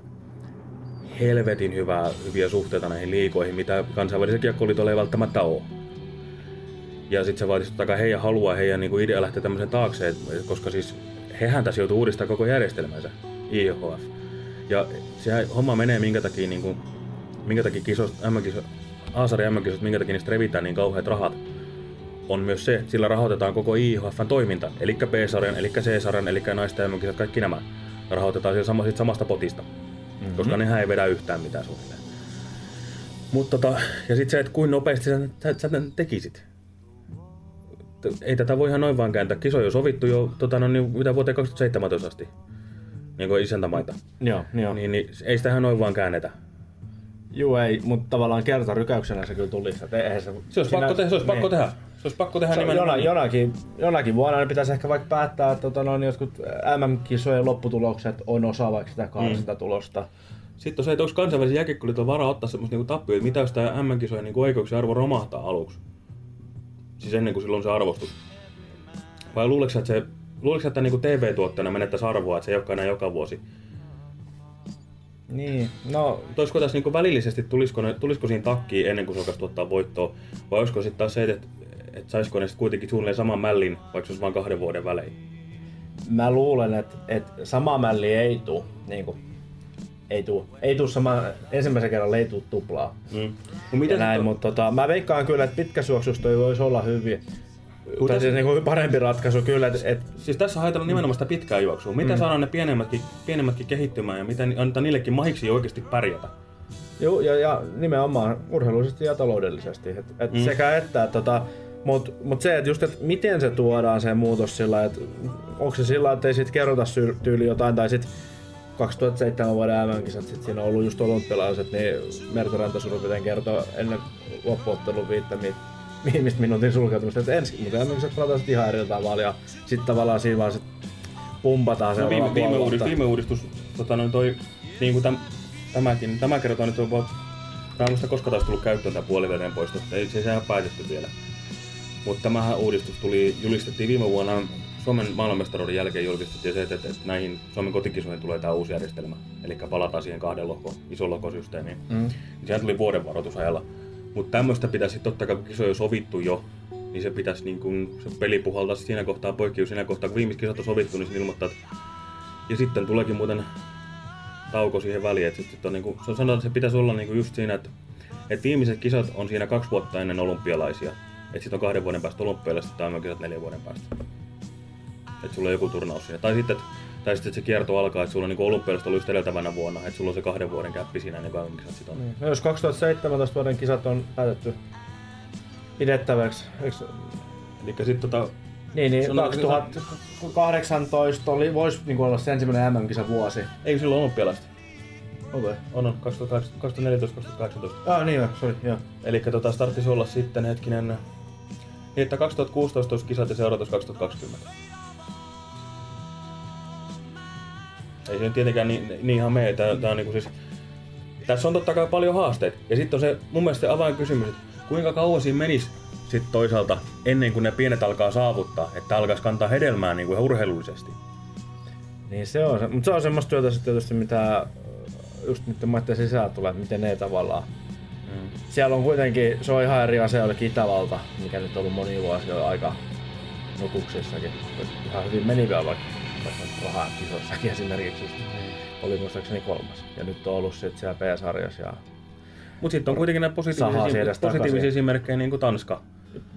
helvetin hyvää, hyviä suhteita näihin liikoihin, mitä kansainvälisellä kiekkoliitolla ei välttämättä ole. Ja sitten se vaatisi totta kai heidän halua, heidän niin idea lähteä tämmöisen taakse, et- koska siis hehän tässä joutuu uudistamaan koko järjestelmänsä, IHF. Ja se homma menee minkä takia, niin kuin, minkä takia kisosta, MM-kiso, A-sarjan MM-kisosta, minkä takia niistä revitään niin kauheat rahat, on myös se, että sillä rahoitetaan koko IHFn toiminta, eli B-sarjan, eli C-sarjan, eli naisten MM-kisat, kaikki nämä rahoitetaan siellä samasta potista, mm-hmm. koska nehän ei vedä yhtään mitään suunnilleen. Mutta tota, ja sitten se, että kuinka nopeasti sä, sä, sä tämän tekisit. Ei tätä voi ihan noin vaan kääntää. Kisoja on sovittu jo tota, no, niin, mitä vuoteen 2017 asti. Niin kuin isäntämaita.
Joo, joo.
Niin, niin ei sitä ihan noin vaan käännetä.
Juu, ei, mutta tavallaan kertarykäyksenä se kyllä tulisi. eihän se,
Se olisi pakko tehdä, se olisi pakko
niin.
tehdä. Se olisi pakko tehdä
Se
nimenomaan.
jona, jonakin, jonakin vuonna ne pitäisi ehkä vaikka päättää, että tota, noin, jotkut MM-kisojen lopputulokset on osa vaikka sitä karsintatulosta.
Sitten on se, että onko kansainvälisen jääkiekkoliiton varaa ottaa semmoista niinku tappioita, että mitä jos tämä MM-kisojen niinku oikeuksien arvo romahtaa aluksi? Siis ennen kuin silloin se arvostus. Vai luuleeko että se Luuletko, että niinku TV-tuotteena menettäisi arvoa, että se ei olekaan enää joka vuosi?
Niin, no
Toisko tässä niinku välillisesti, tulisiko, ne, tulisiko siinä takkiin ennen kuin se alkaisi tuottaa voittoa? Vai olisiko sitten taas se, että, että saisiko ne sitten kuitenkin suunnilleen saman mällin, vaikka se olisi vain kahden vuoden välein?
mä luulen, että, että sama mälli ei tuu. Niin kuin, ei tuu. Ei tuu sama, ensimmäisen kerralla ei tuu tuplaa.
Mm. No
näin, mutta tota, mä veikkaan kyllä, että pitkäsuoksusta toi voisi olla hyvin. Tai
tässä-
siis niinku parempi ratkaisu kyllä, että et,
Siis tässä haetaan nimenomaan sitä pitkää juoksua. Miten
Mm.
saadaan ne pienemmätkin, pienemmätkin kehittymään ja miten antaa niillekin mahiksi oikeasti pärjätä?
Joo, ja, ja nimenomaan urheilullisesti ja taloudellisesti. Et, et
Mm.
Sekä että, tota, mutta mut se, että just, et miten se tuodaan se muutos sillä, että onko se sillä, että ei sit kerrota tyyli jotain, tai sit 2007 vuoden MM-kisat, sit siinä on ollut just olympialaiset, niin Merto Rantasurupiten kertoo ennen loppuottelun viittämiä viimeistä minuutin sulkeutumista, että ensin, mutta MM-kisat pelataan sit ihan eri tavalla, ja sitten tavallaan siinä vaan sit pumpataan se
No viime, viime, uudistus, viime uudistus, tota, noin toi, niin kuin täm, tämäkin, tämä kertoo nyt on vaan, tämä on muista koska taas tullut käyttöön tämä puoliveden poisto, ei se sehän päätetty vielä. Mutta tämähän uudistus tuli, julistettiin viime vuonna Suomen maailmanmestaruuden jälkeen julkistettiin se, että, että, näihin Suomen kotikisoihin tulee tämä uusi järjestelmä. Eli palataan siihen kahden lohko, ison lohkosysteemiin.
Mm.
Sehän tuli vuoden varoitusajalla. Mutta tämmöistä pitäisi totta kai, kun kisoja on sovittu jo, niin se pitäisi niin kun, se peli puhaltaa siinä kohtaa poikki, siinä kohtaa, kun viimeiset kisat on sovittu, niin se ilmoittaa, että... Ja sitten tuleekin muuten tauko siihen väliin, että sitten on niin kuin, se on sanonut, että se pitäisi olla niin kuin just siinä, että, että viimeiset kisat on siinä kaksi vuotta ennen olympialaisia. Että sitten on kahden vuoden päästä olympialaiset tai kisat neljän vuoden päästä. Että sulla on joku turnaus siinä. Tai sitten, että, tai sitten se kierto alkaa, että sulla on niin olympialaiset ollut just edeltävänä vuonna, että sulla on se kahden vuoden käppi siinä ennen kuin kisat sitten on.
No jos 2017 vuoden kisat on päätetty pidettäväksi, eikö,
Eli sitten tota,
niin, niin
Se on-
2018 oli, voisi niin olla se ensimmäinen MM-kisa vuosi.
ei silloin olympialaiset.
Okei.
On, on 2014-2018.
Ah, niin joo, sori, joo.
Eli tota starttisi olla sitten hetkinen, niin että 2016 olisi kisat ja seuraat olisi 2020. Ei se nyt tietenkään niin, niin ihan mene. Tää, tää on niinku siis, tässä on totta kai paljon haasteita. Ja sitten on se mun mielestä se avainkysymys, että kuinka kauan siinä menisi sitten toisaalta ennen kuin ne pienet alkaa saavuttaa, että alkaisi kantaa hedelmää niin kuin ihan urheilullisesti.
Niin se on mutta se on semmoista työtä sitten tietysti, mitä just niiden maiden sisään tulee, että miten ne tavallaan.
Mm.
Siellä on kuitenkin, se on ihan eri asia, oli Itävalta, mikä nyt on ollut moni vuosi jo aika nukuksissakin. Ihan hyvin meni vielä vaikka nyt rahaa kisossakin esimerkiksi. Just, oli muistaakseni kolmas. Ja nyt on ollut sitten siellä P-sarjassa. Ja...
Mutta sitten on kuitenkin näitä positiivisia, positiivisia esimerkkejä, niin kuin Tanska.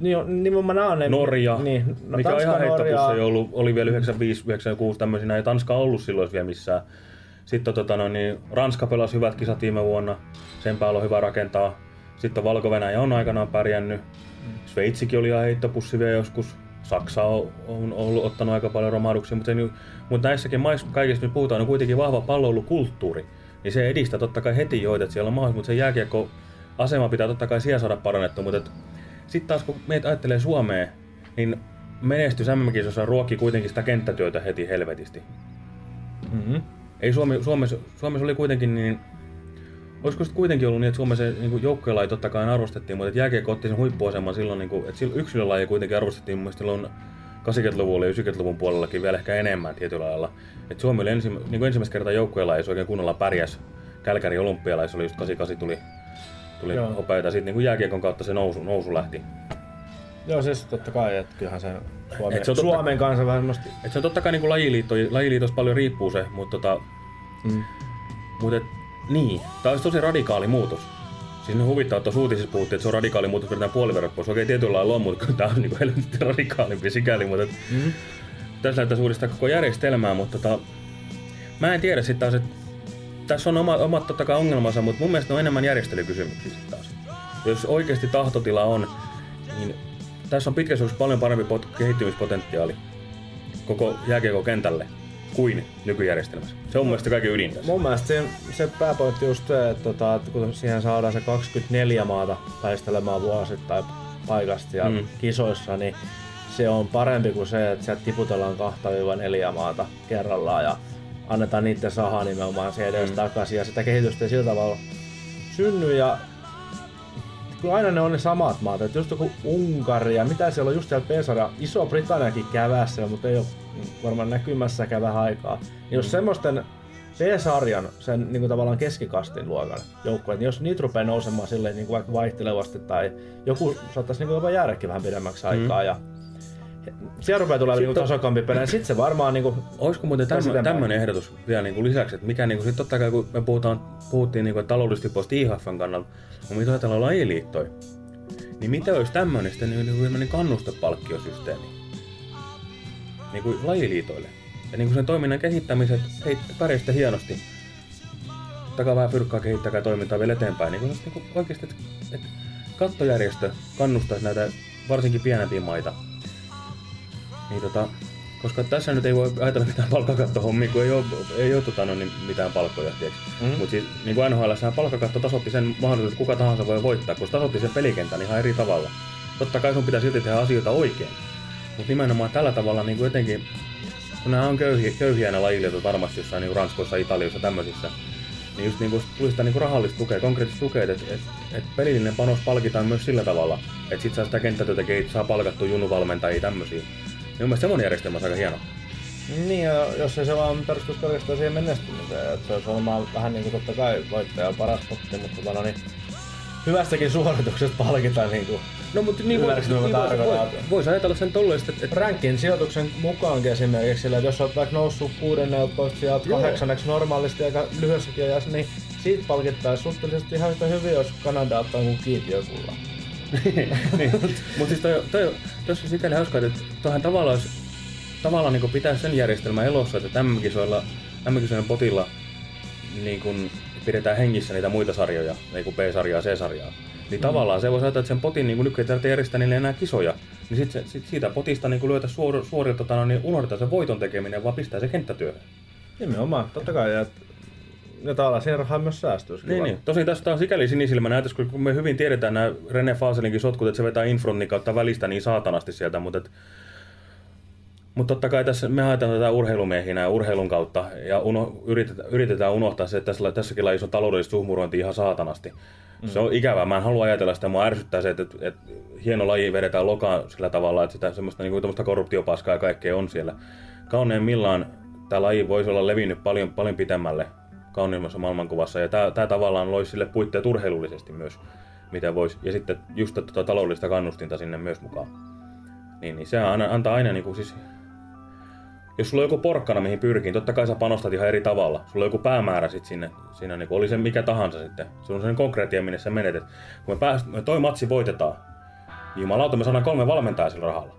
Niin, on- nimenomaan nämä on ne...
Norja,
niin,
no, mikä on
Tanska,
ihan heittopussi,
Norja-
oli, ollut, oli vielä 95, 96 tämmöisinä, ei Tanska ollut silloin vielä missään. Sitten tota, no, niin, Ranska pelasi hyvät kisat viime vuonna, sen päällä on hyvä rakentaa. Sitten valko on aikanaan pärjännyt. Sveitsikin oli ihan heittopussi vielä joskus. Saksa on, on ollut, ottanut aika paljon romahduksia, mutta, se, mutta näissäkin maissa kaikista nyt puhutaan, on kuitenkin vahva palloilukulttuuri. Niin se edistää totta kai heti joita, että siellä on mahdollisuus, mutta se jääkiekko asema pitää totta kai siellä saada parannettua, mutta sitten taas kun meitä ajattelee Suomeen, niin menestys MM-kisossa ruokki kuitenkin sitä kenttätyötä heti helvetisti.
Mm-hmm.
Ei Suomi, Suomessa, Suomessa oli kuitenkin niin... Olisiko sitten kuitenkin ollut niin, että Suomessa niin joukkuelaji totta kai arvostettiin, mutta jääkiekko otti sen huippuaseman silloin, niin kuin, että silloin yksilölaji kuitenkin arvostettiin mun mielestä silloin 80-luvulla ja 90-luvun puolellakin vielä ehkä enemmän tietyllä lailla. Et Suomi oli ensi, niin kuin ensimmäistä kertaa joukkuelaji oikein kunnolla pärjäs. Kälkäri olympialaissa oli just 88 tuli, tuli
Joo.
hopeita. Sitten niin jääkiekon kautta se nousu, nousu lähti.
Joo, siis totta kai, että kyllähän se Suomen,
Et se on totta-
Suomen kanssa vähän nosti.
Et se on totta kai niin lajiliitto, lajiliitossa paljon riippuu se, mutta tota,
Mm.
Mutta et, niin, tämä olisi tosi radikaali muutos. Siis on huvittavaa, että tuossa uutisissa puhuttiin, että se on radikaali muutos, vedetään puoliverot pois. Okei, tietyllä lailla on, mutta tämä on niin helvetti radikaalimpi sikäli. Mutta et,
Mm.
tässä näyttäisi uudistaa koko järjestelmää, mutta tota, mä en tiedä sitten taas, että tässä on oma, omat totta kai ongelmansa, mutta mun mielestä ne on enemmän järjestelykysymyksiä taas. Jos oikeasti tahtotila on, niin tässä on pitkässä paljon parempi pot- kehittymispotentiaali koko jääkiekko kentälle kuin nykyjärjestelmässä. Se on mun mielestä kaiken ydin tässä.
Mun mielestä se, se pääpointti just se, että, tota, että kun siihen saadaan se 24 maata taistelemaan vuosittain paikasta ja
Mm.
kisoissa, niin se on parempi kuin se, että sieltä tiputellaan 2-4 maata kerrallaan ja annetaan niiden sahaa nimenomaan se edes
Mm.
takaisin ja sitä kehitystä ei sillä tavalla synny ja kun aina ne on ne samat maat, että just joku Unkari ja mitä siellä on just siellä Pesara, Iso-Britanniakin kävässä, mutta ei ole varmaan näkymässäkään vähän aikaa. Niin jos semmoisten B-sarjan, sen niin kuin tavallaan keskikastin luokan joukkueet, niin jos niitä rupeaa nousemaan silleen niin kuin vaikka vaihtelevasti tai joku saattaisi niin kuin jopa jäädäkin vähän pidemmäksi aikaa ja siellä rupeaa tulemaan niin
Sitten-
tasokampi pelejä, sitten se varmaan niin kuin,
Olisiko muuten tämmöinen, ehdotus vielä niin kuin lisäksi, että mikä niin kuin, sit totta kai kun me puhutaan, puhuttiin niin kuin, taloudellisesti pois IHFn kannalta, mutta mitä ajatellaan lajiliittoja, niin mitä olisi tämmöinen sitten niin, niin, niin kannustepalkkiosysteemi niin kuin lajiliitoille ja niin kuin sen toiminnan kehittämiset, hei pärjäsitte hienosti, takaa vähän pyrkkaa kehittäkää toimintaa vielä eteenpäin, niin kuin, niin kuin oikeasti, että, että kattojärjestö kannustaisi näitä varsinkin pienempiä maita niin tota, koska tässä nyt ei voi ajatella mitään palkkakattohommia, kun ei ole, ei ole tota, no, niin mitään palkkoja?
Mhm.
Mutta siis niin kuin NHL, palkkakatto tasoitti sen mahdollisuus, että kuka tahansa voi voittaa, kun se tasoitti sen pelikentän ihan eri tavalla. Totta kai sun pitää silti tehdä asioita oikein. Mutta nimenomaan tällä tavalla niin kuin jotenkin, kun nämä on köyhiä, köyhiä nämä varmasti jossain niin Ranskoissa, Italiassa tämmöisissä, niin just niin kuin tuli sitä niin kuin rahallista tukea, konkreettista tukea, että et, et pelillinen panos palkitaan myös sillä tavalla, että sit saa sitä kenttätyötä saa palkattua junuvalmentajia tämmöisiä. Niin mun semmoinen järjestelmä on aika hieno.
Niin, ja jos ei se vaan perustuisi pelkästään siihen menestymiseen, että se olisi varmaan vähän niin kuin totta kai voittaja paras potti, mutta tota, no niin, hyvästäkin suorituksesta palkitaan niin kuin
No mutta niin
Ymmärrätkö, mitä mä
vois,
tarkoitan?
vois, vois ajatella sen tolleen, että, että
rankin sijoituksen mukaankin esimerkiksi sillä, että jos olet vaikka noussut 16 sieltä
Joo.
kahdeksanneksi normaalisti aika lyhyessäkin ajassa, niin siitä palkittaisiin suhteellisesti ihan yhtä hyvin, jos Kanada ottaa jonkun kiintiökulla.
niin. Mutta siis toi, toi, tossa on sikäli hauskaa, että toihan tavallaan, olisi, tavallaan niin pitää sen järjestelmän elossa, että MM-kisoilla, MM-kisojen potilla niin kun pidetään hengissä niitä muita sarjoja, niin kuin B-sarjaa, C-sarjaa. Niin mm. tavallaan se voisi ajatella, että sen potin niin nykyään ei tarvitse järjestää niille enää kisoja. Niin sit, se, sit siitä potista niin lyötä suor, suorilta, tota, niin unohdetaan se voiton tekeminen, vaan pistää se kenttätyöhön.
Nimenomaan, totta kai. Ja, ja siihen rahaa myös säästyy.
Niin, niin. Tosin tästä on sikäli sinisilmä näytös, kun me hyvin tiedetään nämä René Faselinkin sotkut, että se vetää infronnin kautta välistä niin saatanasti sieltä, mutta et, mutta totta kai tässä me haetaan tätä urheilumiehinä ja urheilun kautta ja uno, yritetään, yritetään unohtaa se, että tässä, tässäkin lajissa on taloudellista suhmurointia ihan saatanasti. Mm. Se on ikävää. Mä en halua ajatella sitä. Mua ärsyttää se, että, että, että hieno laji vedetään lokaan sillä tavalla, että sitä semmoista niin kuin, korruptiopaskaa ja kaikkea on siellä. Kauneimmillaan tämä laji voisi olla levinnyt paljon, paljon pitemmälle kauneimmassa maailmankuvassa. Ja tämä, tämä tavallaan loisi sille puitteet urheilullisesti myös, mitä voisi. Ja sitten just tuota taloudellista kannustinta sinne myös mukaan. Niin, niin se aina, antaa aina niin kuin, siis jos sulla on joku porkkana, mihin pyrkii, totta kai sä panostat ihan eri tavalla. Sulla on joku päämäärä sit sinne, siinä niin oli se mikä tahansa sitten. Se on sen konkreettia, minne sä menet. Et kun me, pääst, me toi matsi voitetaan, jumalauta, me saadaan kolme valmentajaa sillä rahalla.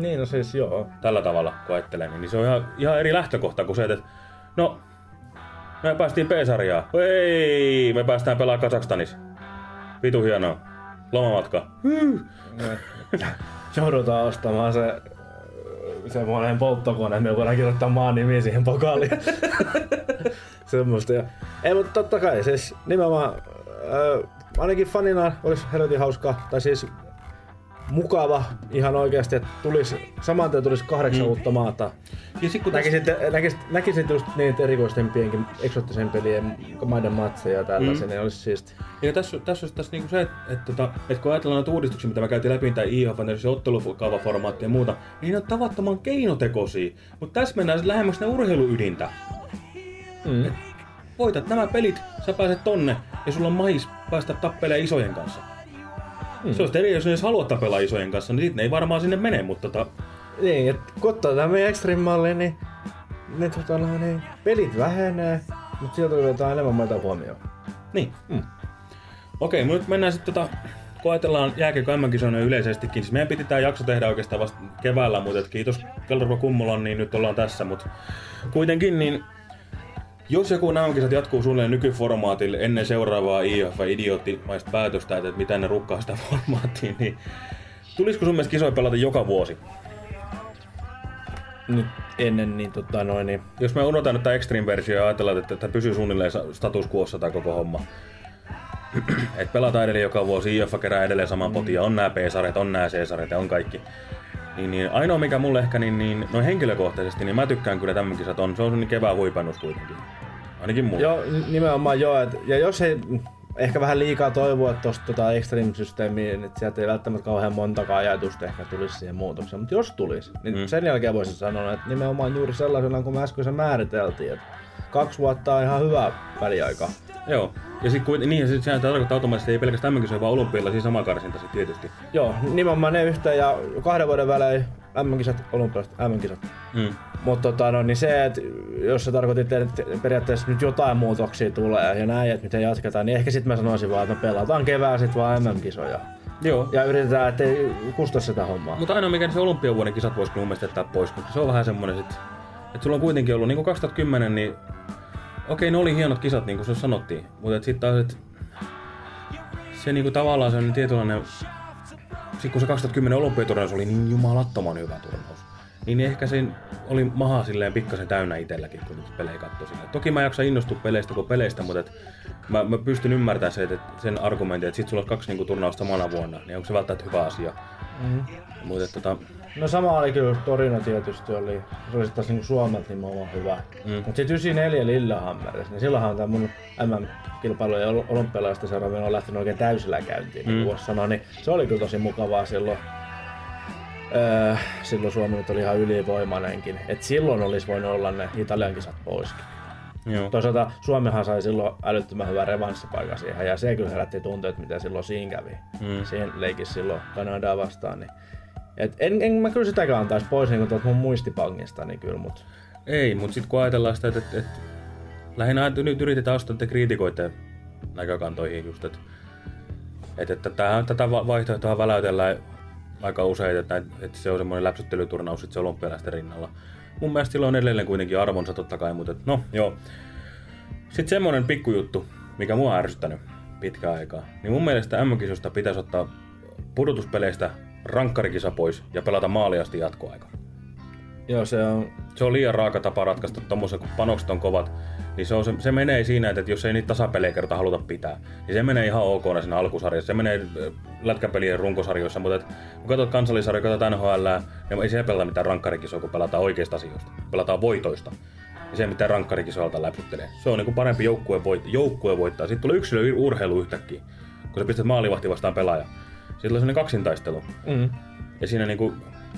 Niin, no siis joo.
Tällä tavalla, kun ajattelee, niin se on ihan, ihan eri lähtökohta kuin se, että no, me päästiin P-sarjaan. Ei, me päästään pelaamaan Kazakstanissa. Vitu hienoa. Lomamatka.
Joudutaan ostamaan se semmoinen polttokone, me voidaan kirjoittaa maan nimi siihen pokaaliin. Semmoista. Ja, ei, mutta totta kai, siis nimenomaan äh, ainakin fanina olisi helvetin hauskaa, tai siis mukava ihan oikeasti, että tulisi, saman tien tulisi kahdeksan mm. uutta maata.
Ja sit kun
Näkisit, näkisit, näkisit just niitä erikoistempienkin eksoottisen pelien maiden matseja ja tällaisia, mm. niin olisi siisti.
Ja tässä, tässä olisi tässä niinku se, että, että, että, että kun ajatellaan näitä uudistuksia, mitä me käytiin läpi, tai IHF, ottelukaavaformaatti ja muuta, niin ne on tavattoman keinotekoisia. Mutta tässä mennään sitten lähemmäksi ne urheiluydintä.
Mm.
Et voitat nämä pelit, sä pääset tonne, ja sulla on mahis päästä tappelemaan isojen kanssa. Mm. Se olisi eri, jos ne edes haluat tapella isojen kanssa, niin ne ei varmaan sinne mene, mutta tota,
Niin, että kun ottaa tämä meidän extreme malli, niin, niin, tota, niin pelit vähenee, mutta sieltä otetaan enemmän maita huomioon.
Niin. Mm. Okei, mutta nyt mennään sitten tota, kun ajatellaan jääkiekko mm yleisestikin, siis meidän piti tämä jakso tehdä oikeastaan vasta keväällä, mutta et kiitos Keltarvo Kummulan, niin nyt ollaan tässä, mutta kuitenkin niin jos joku nämä jatkuu suunnilleen nykyformaatille ennen seuraavaa IF-idioottimaista päätöstä, että mitä ne rukkaa sitä formaattia, niin tulisiko sun mielestä kisoja pelata joka vuosi?
Nyt ennen, niin tota noin, niin
Jos me unohtan nyt tämä Extreme-versio ja ajatellaan, että tämä pysyy suunnilleen status quossa tämä koko homma. Et pelataan edelleen joka vuosi, IF kerää edelleen saman potin, ja on nämä P-sarjat, on nämä C-sarjat ja on kaikki. Niin, niin ainoa mikä mulle ehkä, niin, niin noin henkilökohtaisesti, niin mä tykkään kyllä tämän kisat on. Se on sellainen kevään huipennus kuitenkin. Ainakin mulle.
Joo, nimenomaan joo. Et, ja jos ei ehkä vähän liikaa toivoa tuosta tota Extreme-systeemiin, että sieltä ei välttämättä kauhean montakaan ajatusta ehkä tulisi siihen muutokseen. Mutta jos tulisi, niin mm. sen jälkeen voisin sanoa, että nimenomaan juuri sellaisena kuin me äsken se määriteltiin, että kaksi vuotta on ihan hyvä väliaika.
Joo. Ja sitten kuitenkin, niin, sit sehän tarkoittaa automaattisesti ei pelkästään MM-kisoja, vaan olympialla siinä sama karsinta sit tietysti.
Joo, nimenomaan ne yhteen ja kahden vuoden välein MM-kisat, olympialaiset MM-kisat.
Mm.
Mutta tota, no, niin se, että jos sä tarkoitit, että periaatteessa nyt jotain muutoksia tulee ja näin, että miten jatketaan, niin ehkä sitten mä sanoisin vaan, että me pelataan kevään sitten vaan MM-kisoja.
Joo.
Ja yritetään, ettei kusta sitä hommaa.
Mutta ainoa mikä se olympiavuoden kisat voisi mun mielestä jättää pois, koska se on vähän semmoinen sit, että sulla on kuitenkin ollut, niin kuin 2010, niin okei, ne oli hienot kisat, niin kuin se sanottiin, mutta sitten taas, että se niin kuin tavallaan se on tietynlainen, sit kun se 2010 olympiaturnaus oli niin jumalattoman hyvä turnaus, niin ehkä se oli maha silleen pikkasen täynnä itselläkin, kun niitä pelejä katsoi. Toki mä jaksan innostua peleistä kuin peleistä, mutta et mä, mä, pystyn ymmärtämään se, että sen argumentin, että sit sulla on kaksi niinku turnausta samana vuonna, niin onko se välttämättä hyvä asia.
Mm.
Mutta tota,
No sama oli kyllä Torino tietysti oli, se oli taas niinku Suomelta nimenomaan hyvä.
Mm.
Mutta sitten 94 Lillehammerissa, niin silloinhan tämä mun MM-kilpailu ja ol- olympialaista seuraaminen on lähtenyt oikein täysillä käyntiin, niin
Mm.
kuin voisi sanoa, niin se oli kyllä tosi mukavaa silloin. Öö, silloin Suomi nyt oli ihan ylivoimainenkin. Et silloin olisi voinut olla ne Italian kisat poiskin.
Joo.
Toisaalta Suomihan sai silloin älyttömän hyvän revanssipaikan siihen ja se kyllä herätti tunteet, mitä silloin siinä kävi.
Mm.
Siinä leikissä silloin Kanadaa vastaan. Niin. Et en, en, mä kyllä sitäkään antaisi pois niin tuolta mun muistipangista, niin kyllä, mut
Ei, mutta sitten kun ajatellaan sitä, että, että, että lähinnä nyt yritetään ostaa te kriitikoiden näkökantoihin just, että, että, että tähän, tätä va- vaihtoehtoa väläytellään aika usein, että, että se on semmoinen läpsyttelyturnaus sitten se olympialaisten rinnalla. Mun mielestä sillä on edelleen kuitenkin arvonsa totta kai, mutta että, no joo. Sitten semmoinen pikkujuttu, mikä mua on ärsyttänyt pitkään aikaa, niin mun mielestä M-kisosta pitäisi ottaa pudotuspeleistä rankkarikisa pois ja pelata maaliasti jatkoaika.
Joo se on,
Se on liian raaka tapa ratkaista tuommoisen, kun panokset on kovat. Niin se, on se, se menee siinä, että jos ei niitä tasapelejä kerta haluta pitää, niin se menee ihan ok siinä alkusarjassa. Se menee lätkäpelien runkosarjoissa, mutta et, kun katsot kansallisarjoja, katsot NHL, niin ei se pelata mitään rankkarikisoa, kun pelataan oikeista asioista. Pelataan voitoista. Ja se mitään rankkarikisoilta läpsyttelee. Se on niinku parempi joukkue, voit, joukkue voittaa. Sitten tulee yksilöurheilu yhtäkkiä, kun sä pistät maalivahti vastaan pelaaja. Sitten tulee sellainen kaksintaistelu.
mm,
Ja siinä, niinku,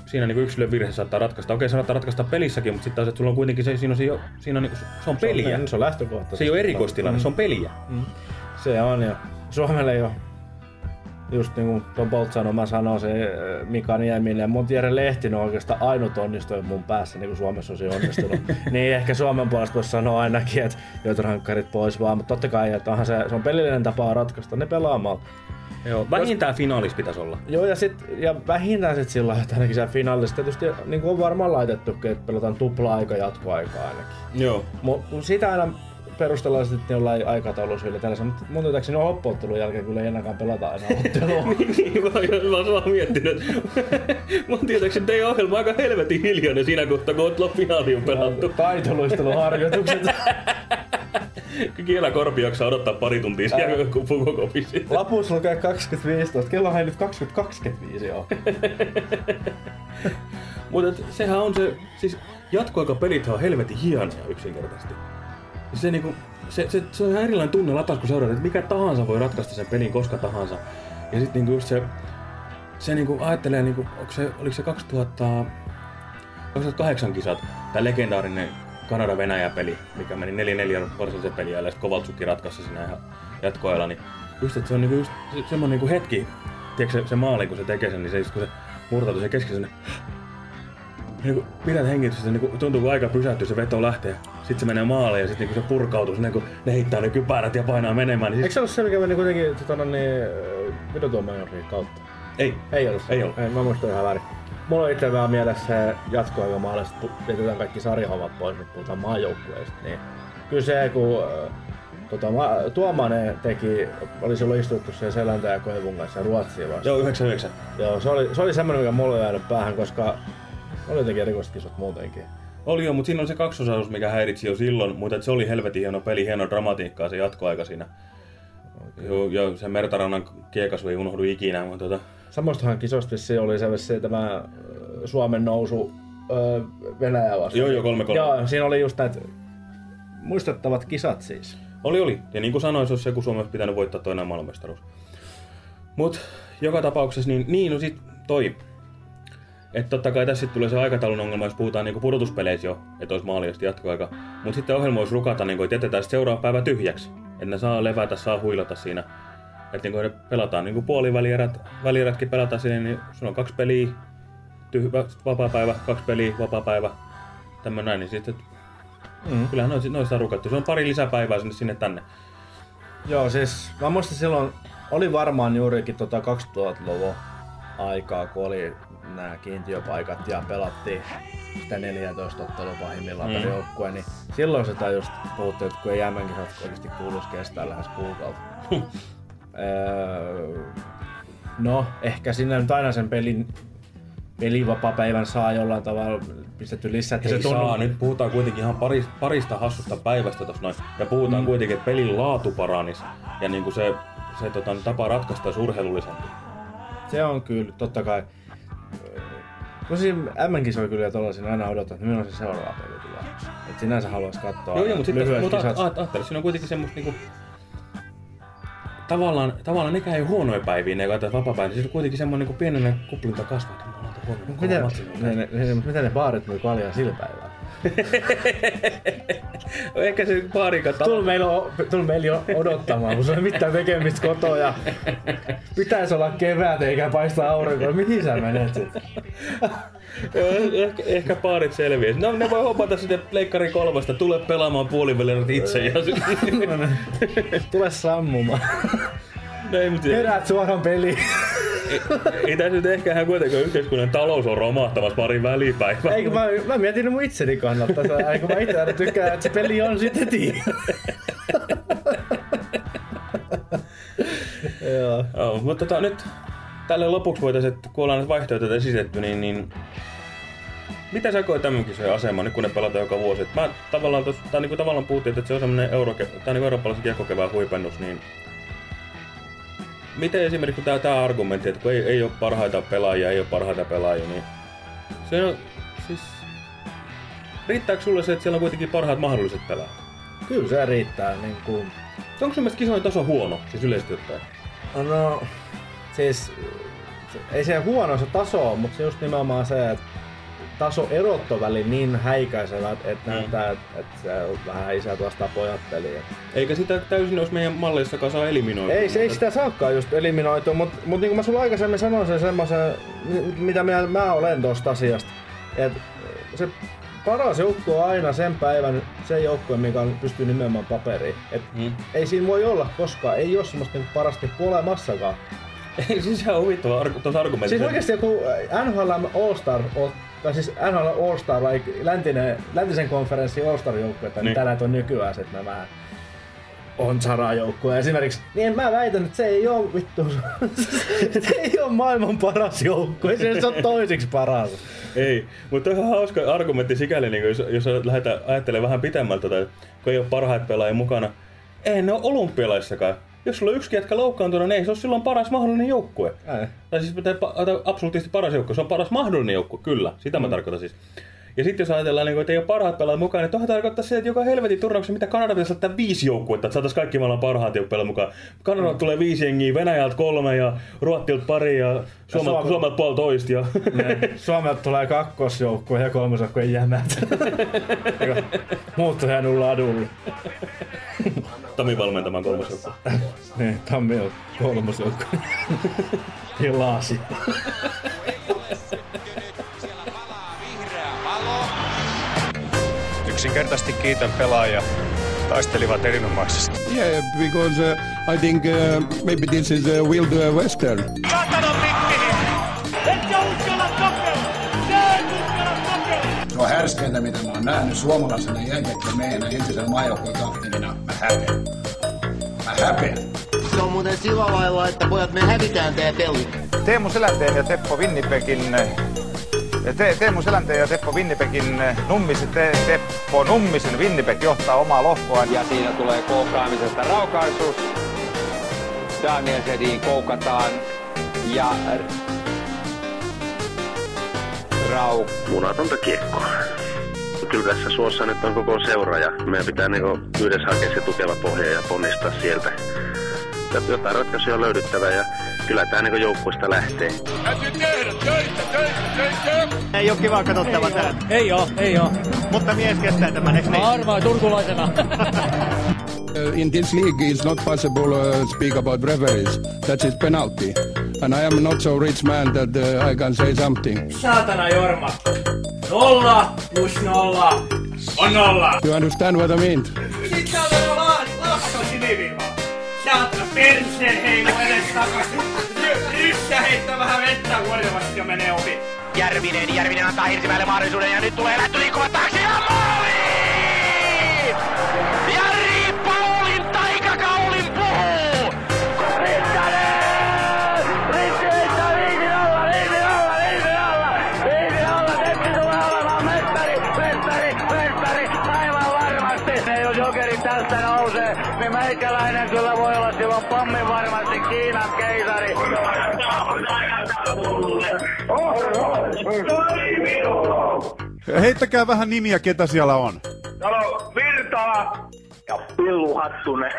siinä niinku yksilön virhe saattaa ratkaista. Okei, se saattaa ratkaista pelissäkin, mutta sitten taas, sulla on kuitenkin se, siinä on, siinä on, siinä on niinku, se on peliä.
Se on lähtökohta.
Se ei ole erikoistilanne, se on peliä.
Mm. Se on ja Suomelle ei ole just niin kuin Tom Bolt sanoi, mä sanoin se äh, Mika Nieminen. Mun Jere Lehtinen on oikeastaan ainut onnistuja mun päässä, niin kuin Suomessa olisi onnistunut. niin ehkä Suomen puolesta voisi sanoa ainakin, että rankkarit pois vaan, mutta totta kai, että onhan se, se on pelillinen tapa ratkaista ne pelaamalla.
Joo, vähintään finaalis pitäisi olla.
Joo, ja, sit, ja vähintään sit sillä että ainakin siellä finaalissa tietysti niin kuin on varmaan laitettu, että pelataan tupla-aika jatkoaikaa ainakin.
Joo.
Mu- sitä aina perustellaan sitten jollain aikataulusyillä tällaisen, mutta mun tietääkseni on hoppoottelun jälkeen kyllä ei enääkään pelata enää ottelua.
niin, mä, oon- mä oon vaan miettinyt. Mun tietääkseni teidän ohjelma aika helvetin hiljainen siinä kohtaa, kun Otlo finaali on pelattu.
Taitoluisteluharjoitukset.
Kielä korpi jaksaa odottaa pari tuntia siellä Pukokopissa.
Lapussa lukee 2015, kello ei nyt 2025 joo.
Mutta sehän on se, siis jatkoaikapelit on helvetin hienoja yksinkertaisesti. Se, niinku, se, se, se on ihan erilainen tunne lataus, kun seuraat, että mikä tahansa voi ratkaista sen pelin koska tahansa. Ja sitten niinku just se, se niinku ajattelee, niinku, se, oliko se 2000, 2008 kisat, tämä legendaarinen Kanada-Venäjä-peli, mikä meni 4-4 varsinaisen pelin ja Kovaltsukki ratkaisi siinä ihan jatkoajalla, niin just, että se on niinku just se, semmoinen niinku hetki, tiedätkö se, se maali, kun se tekee sen, niin se just kun se murtautuu se keskellä sinne, niin kun pidät hengitystä, niin kun tuntuu kun aika pysähtyy, se veto lähtee. Sitten se menee maaliin ja sitten niin se purkautuu, sinne, kun ne heittää ne kypärät ja painaa menemään. Niin
Eikö
siis...
se ollut se, mikä meni kuitenkin tota, no niin, videotuomajorin kautta?
Ei.
Ei ollut. se.
Ei ollut.
Ei, mä muistan ihan väärin. Mulla on itse vähän mielessä se jatkoaikamaaleista, kun jätetään kaikki sarjahommat pois, nyt puhutaan maajoukkueista. Niin kyllä se, kun äh, tota, ma- Tuomanen teki, oli silloin istuttu siellä Seläntä ja Koivun kanssa Ruotsia vastaan.
Joo, 99.
Joo, se oli, se oli semmoinen, mikä on jäänyt päähän, koska oli jotenkin erikoiset kisat muutenkin.
Oli jo, mutta siinä on se kaksosaus, mikä häiritsi jo silloin, mutta se oli helvetin hieno peli, hieno dramatiikkaa se jatkoaika siinä. Joo, joo, se Mertarannan kiekas ei unohdu ikinä, mutta tota...
Samoistahan kisosta vissiin oli se, se tämä Suomen nousu ö, Venäjä vastaan.
Joo, joo, kolme kolme.
Joo, siinä oli just näitä muistettavat kisat siis.
Oli, oli. Ja niin kuin sanoin, se olisi joku Suomessa pitänyt voittaa toinen maailmanmestaruus. Mut joka tapauksessa, niin, niin no sit toi. Että totta kai tässä tulee se aikataulun ongelma, jos puhutaan niinku pudotuspeleissä jo, että olisi maaliasti jatkoaika. Mutta sitten ohjelma voisi rukata, niinku, että jätetään seuraava päivä tyhjäksi. Että ne saa levätä, saa huilata siinä. Että niinku ne pelataan niinku puolivälierät, välierätkin pelataan siinä, niin sulla on kaksi peliä, tyh- vapaa päivä, kaksi peliä, vapaa päivä. Tämmönen näin, niin sitten
Mm.
kyllähän noista, noista on rukattu. Se on pari lisäpäivää sinne, sinne tänne.
Joo, siis mä muistan silloin, oli varmaan juurikin tota 2000-luvun aikaa, kun oli nämä kiintiöpaikat ja pelattiin sitä 14 ottelua pahimmillaan
Mm.
per joukkue, niin silloin sitä just puhuttiin, että kun ei jäämänkin oikeasti kuuluisi kestää lähes kuukautta. Öö, no, ehkä sinne nyt aina sen pelin pelivapapäivän saa jollain tavalla pistetty lisää. että
Ei
se
se
tunnu-
saa, nyt puhutaan kuitenkin ihan parista, parista hassusta päivästä tossa noin. Ja puhutaan
Mm.
kuitenkin, että pelin laatu paranis. Ja niinku se, se tota, tapa ratkaista olisi urheilullisempi.
Se on kyllä, totta kai. No siis M-kisoja kyllä tollasin aina odotan, että milloin se seuraava peli tulee. Et sinänsä haluais katsoa
Joo, joo, mutta sitten mutta
kisat.
ajattele, siinä on kuitenkin semmoista niinku... Tavallaan, tavallaan nekään ei ole huonoja päiviä, ne katsotaan vapaa-päivä, niin se on kuitenkin semmoinen niinku pienenä kuplinta kasvaa, että jumalauta, huomenna on kova
Miten, ne, ne, ne, miten ne baarit myy kaljaa sillä päivällä?
Ehkä se baarikat...
Tull meillä, o- tull meillä jo odottamaan, kun se ei mitään tekemistä kotoa ja pitäisi olla kevät eikä paista aurinkoa. Mihin sä menet sit?
Joo, ehkä, ehkä paarit selviää. No ne voi hopata sitten pleikkari kolmasta, tule pelaamaan puolivälin itse. Ja...
Tule sammumaan.
no ei, mutta...
Herät suoraan peliin.
Ei, tässä nyt ehkä kuitenkaan yhteiskunnan talous on romahtamassa parin välipäivää.
Eikö mä, mä mietin mun itseni kannalta, eikö mä itse aina tykkään, että se peli on sitten heti. Joo.
Joo, mutta tota, nyt tälle lopuksi voitaisiin, että kun ollaan nyt vaihtoehtoja esitetty, niin, niin mitä sä koet tämän kisojen aseman, nyt kun ne pelataan joka vuosi? Et mä tavallaan, tos, tai niinku tavallaan puhuttiin, että se on semmoinen euro, tai niinku eurooppalaisen kiekkokevään huipennus, niin miten esimerkiksi tämä, tämä argumentti, että kun ei, ei ole parhaita pelaajia, ei ole parhaita pelaajia, niin se on siis... Riittääkö sulle se, että siellä on kuitenkin parhaat mahdolliset pelaajat?
Kyllä se riittää. Niin kuin...
Onko sun mielestä kisojen taso huono, siis yleisesti ottaen?
No, siis ei se huono se taso mutta se just nimenomaan se, että tasoerot on väliin niin häikäisevät, että mm. näyttää, että, se on vähän isät vastaan pojat peliä.
Eikä sitä täysin olisi meidän mallissakaan saa eliminoitua.
Ei, se ei sitä saakaan just eliminoitua, mutta mut niin kuin mä sulla aikaisemmin sanoin sen semmoisen, mitä mä, mä olen tosta asiasta. Että se paras joukkue on aina sen päivän se joukkue, mikä on, pystyy nimenomaan paperiin. Et mm. Ei siinä voi olla koskaan, ei ole semmoista niin parasta olemassakaan.
Ei, siis on huvittava tuossa argumentti.
Siis oikeesti joku NHL All-Star, tai siis NHL All-Star, like läntinen, läntisen konferenssin All-Star joukkue, niin, niin. tällä on nykyään, että mä vähän on joukkue esimerkiksi, niin mä väitän, että se ei ole vittu, se ei ole maailman paras joukkue, se on toisiksi paras.
Ei, mutta on ihan hauska argumentti sikäli, niin jos, jos lähdetään ajattelemaan vähän pitemmältä, tai kun ei ole parhaita pelaajia mukana, ei ne ole olympialaissakaan. Jos sulla on yksi jätkä loukkaantunut, niin ei se ole silloin paras mahdollinen joukkue. Tai siis absoluuttisesti paras joukkue, se on paras mahdollinen joukkue, kyllä. Sitä mä mm. tarkoitan siis. Ja sitten jos ajatellaan, niin kuin, että ei ole parhaat pelaajat mukaan, niin tuohon tarkoittaa se, että joka helvetin turnauksessa, mitä Kanada pitäisi ottaa viisi joukkuetta, että saataisiin kaikki maailman parhaat joukkueet mukaan. Kanada mm. tulee viisi jengiä, Venäjältä kolme ja Ruottilta pari ja Suomelta, Suom... Suomelta puoli toista. Ja...
Suomelta tulee kakkosjoukkue ja kolmosjoukkue jämät. Muut on jäänyt ladulle.
Tami valmentamaan kolmosjoukkue.
niin, Tammi on kolmosjoukkue. ja
yksinkertaisesti kiitän pelaajia. Taistelivat erinomaisesti.
Yeah, because uh, I think uh, maybe this is a Wild uh, Western.
Se on härskeintä, mitä mä oon nähnyt suomalaisena jääkiekkojen miehenä entisen maajoukkojen kapteenina. Mä häpeän. Mä häpeän.
Se on muuten sillä lailla, että pojat me hävitään tää peli.
Teemu Selänteen ja Teppo Winnipegin te, Teemu Selänteen ja Teppo Winnipegin eh, Nummisen, te, Teppo Nummisen Winnipeg johtaa omaa lohkoaan.
Ja siinä tulee koukaamisesta raukaisuus. Daniel Sedin koukataan ja Rau.
Munatonta kiekkoa. Kyllä tässä suossa nyt on koko seura ja meidän pitää niinku yhdessä hakea se tukeva pohja ja ponnistaa sieltä. Jotain ratkaisuja on löydyttävä ja kyllä tämä niin joukkuista lähtee.
Täytyy tehdä töitä, töitä, töitä!
Ei ole kiva katsottava tää.
Ei oo, ei oo.
Mutta mies kestää tämän, eikö
niin? Mä arvaan turkulaisena.
Uh, in this league it's not possible to uh, speak about referees. That is penalty. And I am not so rich man that uh, I can say something.
Saatana Jorma. Nolla plus nolla on nolla.
You understand what I mean?
Sitten saatana vaan, lakka siniviivaa. Saatana perseen heilu edes takaisin. Ryssä heittää vähän vettä vuodevasti ja menee ohi.
Järvinen, Järvinen antaa Hirsimäelle mahdollisuuden ja nyt tulee lähtö liikkuvat taakse
meikäläinen kyllä voi olla silloin pommin varmasti Kiinan keisari.
Heittäkää vähän nimiä, ketä siellä on.
Täällä on Virtala ja Pillu Hattunen.